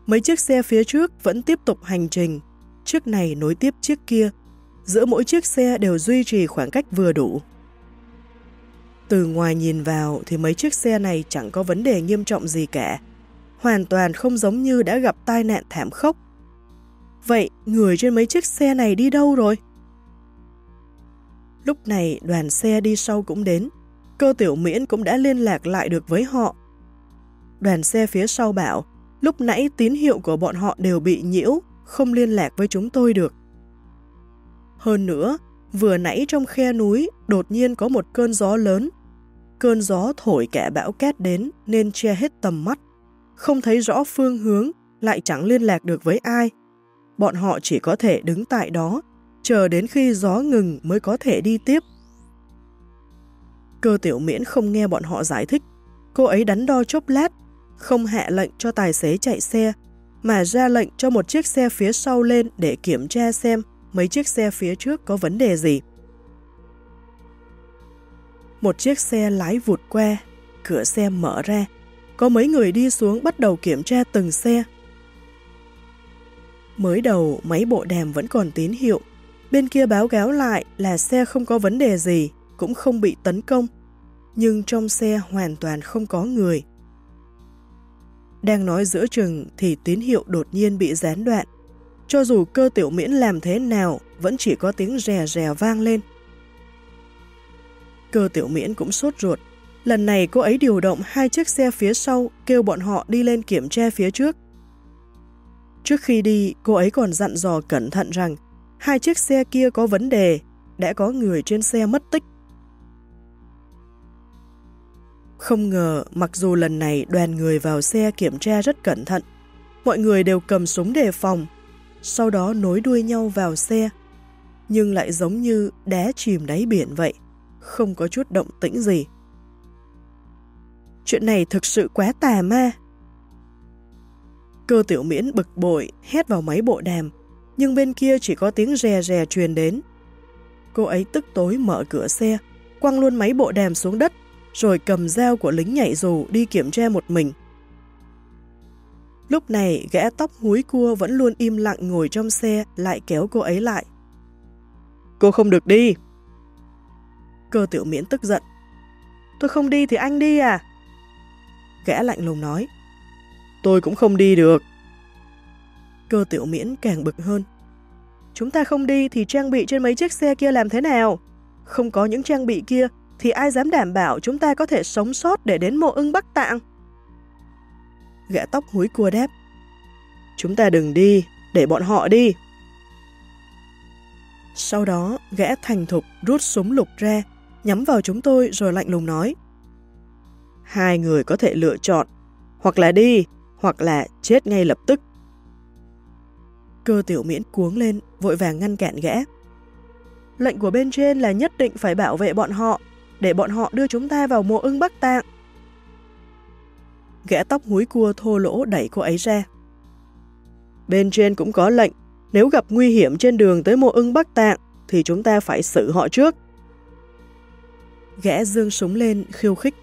Mấy chiếc xe phía trước vẫn tiếp tục hành trình, chiếc này nối tiếp chiếc kia, giữa mỗi chiếc xe đều duy trì khoảng cách vừa đủ. Từ ngoài nhìn vào thì mấy chiếc xe này chẳng có vấn đề nghiêm trọng gì cả, hoàn toàn không giống như đã gặp tai nạn thảm khốc. Vậy người trên mấy chiếc xe này đi đâu rồi? Lúc này đoàn xe đi sau cũng đến, cơ tiểu miễn cũng đã liên lạc lại được với họ. Đoàn xe phía sau bảo, lúc nãy tín hiệu của bọn họ đều bị nhiễu, không liên lạc với chúng tôi được. Hơn nữa, vừa nãy trong khe núi đột nhiên có một cơn gió lớn. Cơn gió thổi cả bão cát đến nên che hết tầm mắt. Không thấy rõ phương hướng, lại chẳng liên lạc được với ai. Bọn họ chỉ có thể đứng tại đó, chờ đến khi gió ngừng mới có thể đi tiếp. Cơ tiểu miễn không nghe bọn họ giải thích. Cô ấy đắn đo chốc lát, không hạ lệnh cho tài xế chạy xe, mà ra lệnh cho một chiếc xe phía sau lên để kiểm tra xem mấy chiếc xe phía trước có vấn đề gì. Một chiếc xe lái vụt qua, cửa xe mở ra, có mấy người đi xuống bắt đầu kiểm tra từng xe. Mới đầu máy bộ đàm vẫn còn tín hiệu, bên kia báo cáo lại là xe không có vấn đề gì, cũng không bị tấn công, nhưng trong xe hoàn toàn không có người. Đang nói giữa chừng thì tín hiệu đột nhiên bị gián đoạn, cho dù cơ tiểu miễn làm thế nào, vẫn chỉ có tiếng rè rè vang lên. Cơ tiểu miễn cũng sốt ruột. Lần này cô ấy điều động hai chiếc xe phía sau kêu bọn họ đi lên kiểm tra phía trước. Trước khi đi, cô ấy còn dặn dò cẩn thận rằng hai chiếc xe kia có vấn đề, đã có người trên xe mất tích. Không ngờ, mặc dù lần này đoàn người vào xe kiểm tra rất cẩn thận, mọi người đều cầm súng đề phòng, sau đó nối đuôi nhau vào xe, nhưng lại giống như đá chìm đáy biển vậy, không có chút động tĩnh gì. Chuyện này thực sự quá tà ma. Cơ tiểu miễn bực bội, hét vào máy bộ đàm, nhưng bên kia chỉ có tiếng rè rè truyền đến. Cô ấy tức tối mở cửa xe, quăng luôn máy bộ đàm xuống đất, rồi cầm dao của lính nhảy dù đi kiểm tra một mình. Lúc này gã tóc húi cua vẫn luôn im lặng ngồi trong xe lại kéo cô ấy lại. Cô không được đi. Cơ tiểu miễn tức giận. Tôi không đi thì anh đi à? Gã lạnh lùng nói. Tôi cũng không đi được. Cơ tiểu miễn càng bực hơn. Chúng ta không đi thì trang bị trên mấy chiếc xe kia làm thế nào? Không có những trang bị kia thì ai dám đảm bảo chúng ta có thể sống sót để đến mộ ưng Bắc Tạng? Gã tóc húi cua đáp. Chúng ta đừng đi, để bọn họ đi. Sau đó, gã thành thục rút súng lục ra, nhắm vào chúng tôi rồi lạnh lùng nói. Hai người có thể lựa chọn, hoặc là đi, hoặc là chết ngay lập tức. Cơ tiểu miễn cuống lên, vội vàng ngăn cản gã. Lệnh của bên trên là nhất định phải bảo vệ bọn họ, để bọn họ đưa chúng ta vào mộ ưng Bắc Tạng. Gã tóc húi cua thô lỗ đẩy cô ấy ra. Bên trên cũng có lệnh, nếu gặp nguy hiểm trên đường tới mộ ưng Bắc Tạng, thì chúng ta phải xử họ trước. Gã dương súng lên khiêu khích.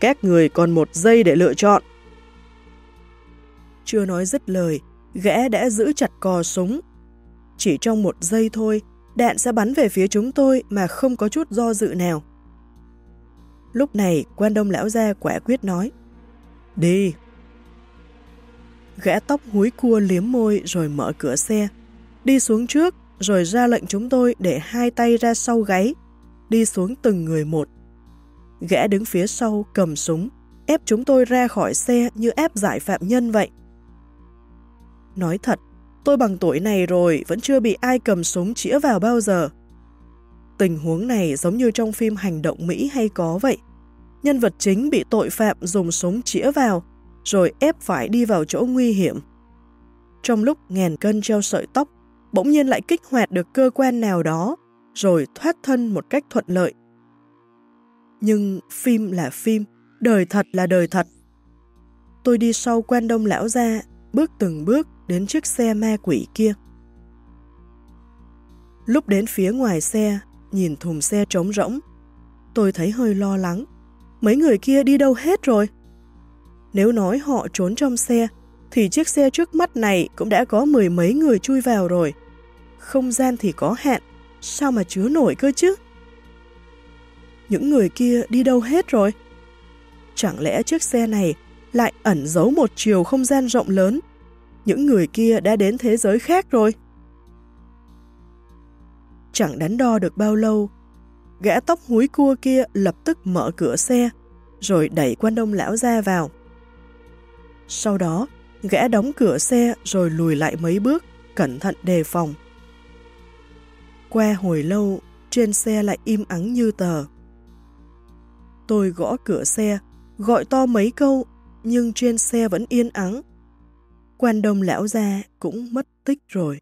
Các người còn một giây để lựa chọn. Chưa nói dứt lời, gã đã giữ chặt cò súng. Chỉ trong một giây thôi, đạn sẽ bắn về phía chúng tôi mà không có chút do dự nào. Lúc này, quan đông lão gia quả quyết nói, Đi! Gã tóc húi cua liếm môi rồi mở cửa xe, đi xuống trước rồi ra lệnh chúng tôi để hai tay ra sau gáy, đi xuống từng người một. Gã đứng phía sau cầm súng, ép chúng tôi ra khỏi xe như ép giải phạm nhân vậy. Nói thật, tôi bằng tuổi này rồi vẫn chưa bị ai cầm súng chĩa vào bao giờ. Tình huống này giống như trong phim hành động Mỹ hay có vậy. Nhân vật chính bị tội phạm dùng súng chĩa vào, rồi ép phải đi vào chỗ nguy hiểm. Trong lúc ngàn cân treo sợi tóc, bỗng nhiên lại kích hoạt được cơ quan nào đó, rồi thoát thân một cách thuận lợi. Nhưng phim là phim, đời thật là đời thật. Tôi đi sau quan đông lão ra, bước từng bước đến chiếc xe ma quỷ kia. Lúc đến phía ngoài xe, nhìn thùng xe trống rỗng, tôi thấy hơi lo lắng. Mấy người kia đi đâu hết rồi? Nếu nói họ trốn trong xe, thì chiếc xe trước mắt này cũng đã có mười mấy người chui vào rồi. Không gian thì có hạn, sao mà chứa nổi cơ chứ? Những người kia đi đâu hết rồi? Chẳng lẽ chiếc xe này lại ẩn giấu một chiều không gian rộng lớn? Những người kia đã đến thế giới khác rồi. Chẳng đánh đo được bao lâu, gã tóc húi cua kia lập tức mở cửa xe, rồi đẩy quan đông lão ra vào. Sau đó, gã đóng cửa xe rồi lùi lại mấy bước, cẩn thận đề phòng. Qua hồi lâu, trên xe lại im ắng như tờ. Tôi gõ cửa xe, gọi to mấy câu, nhưng trên xe vẫn yên ắng. Quan đông lão gia cũng mất tích rồi.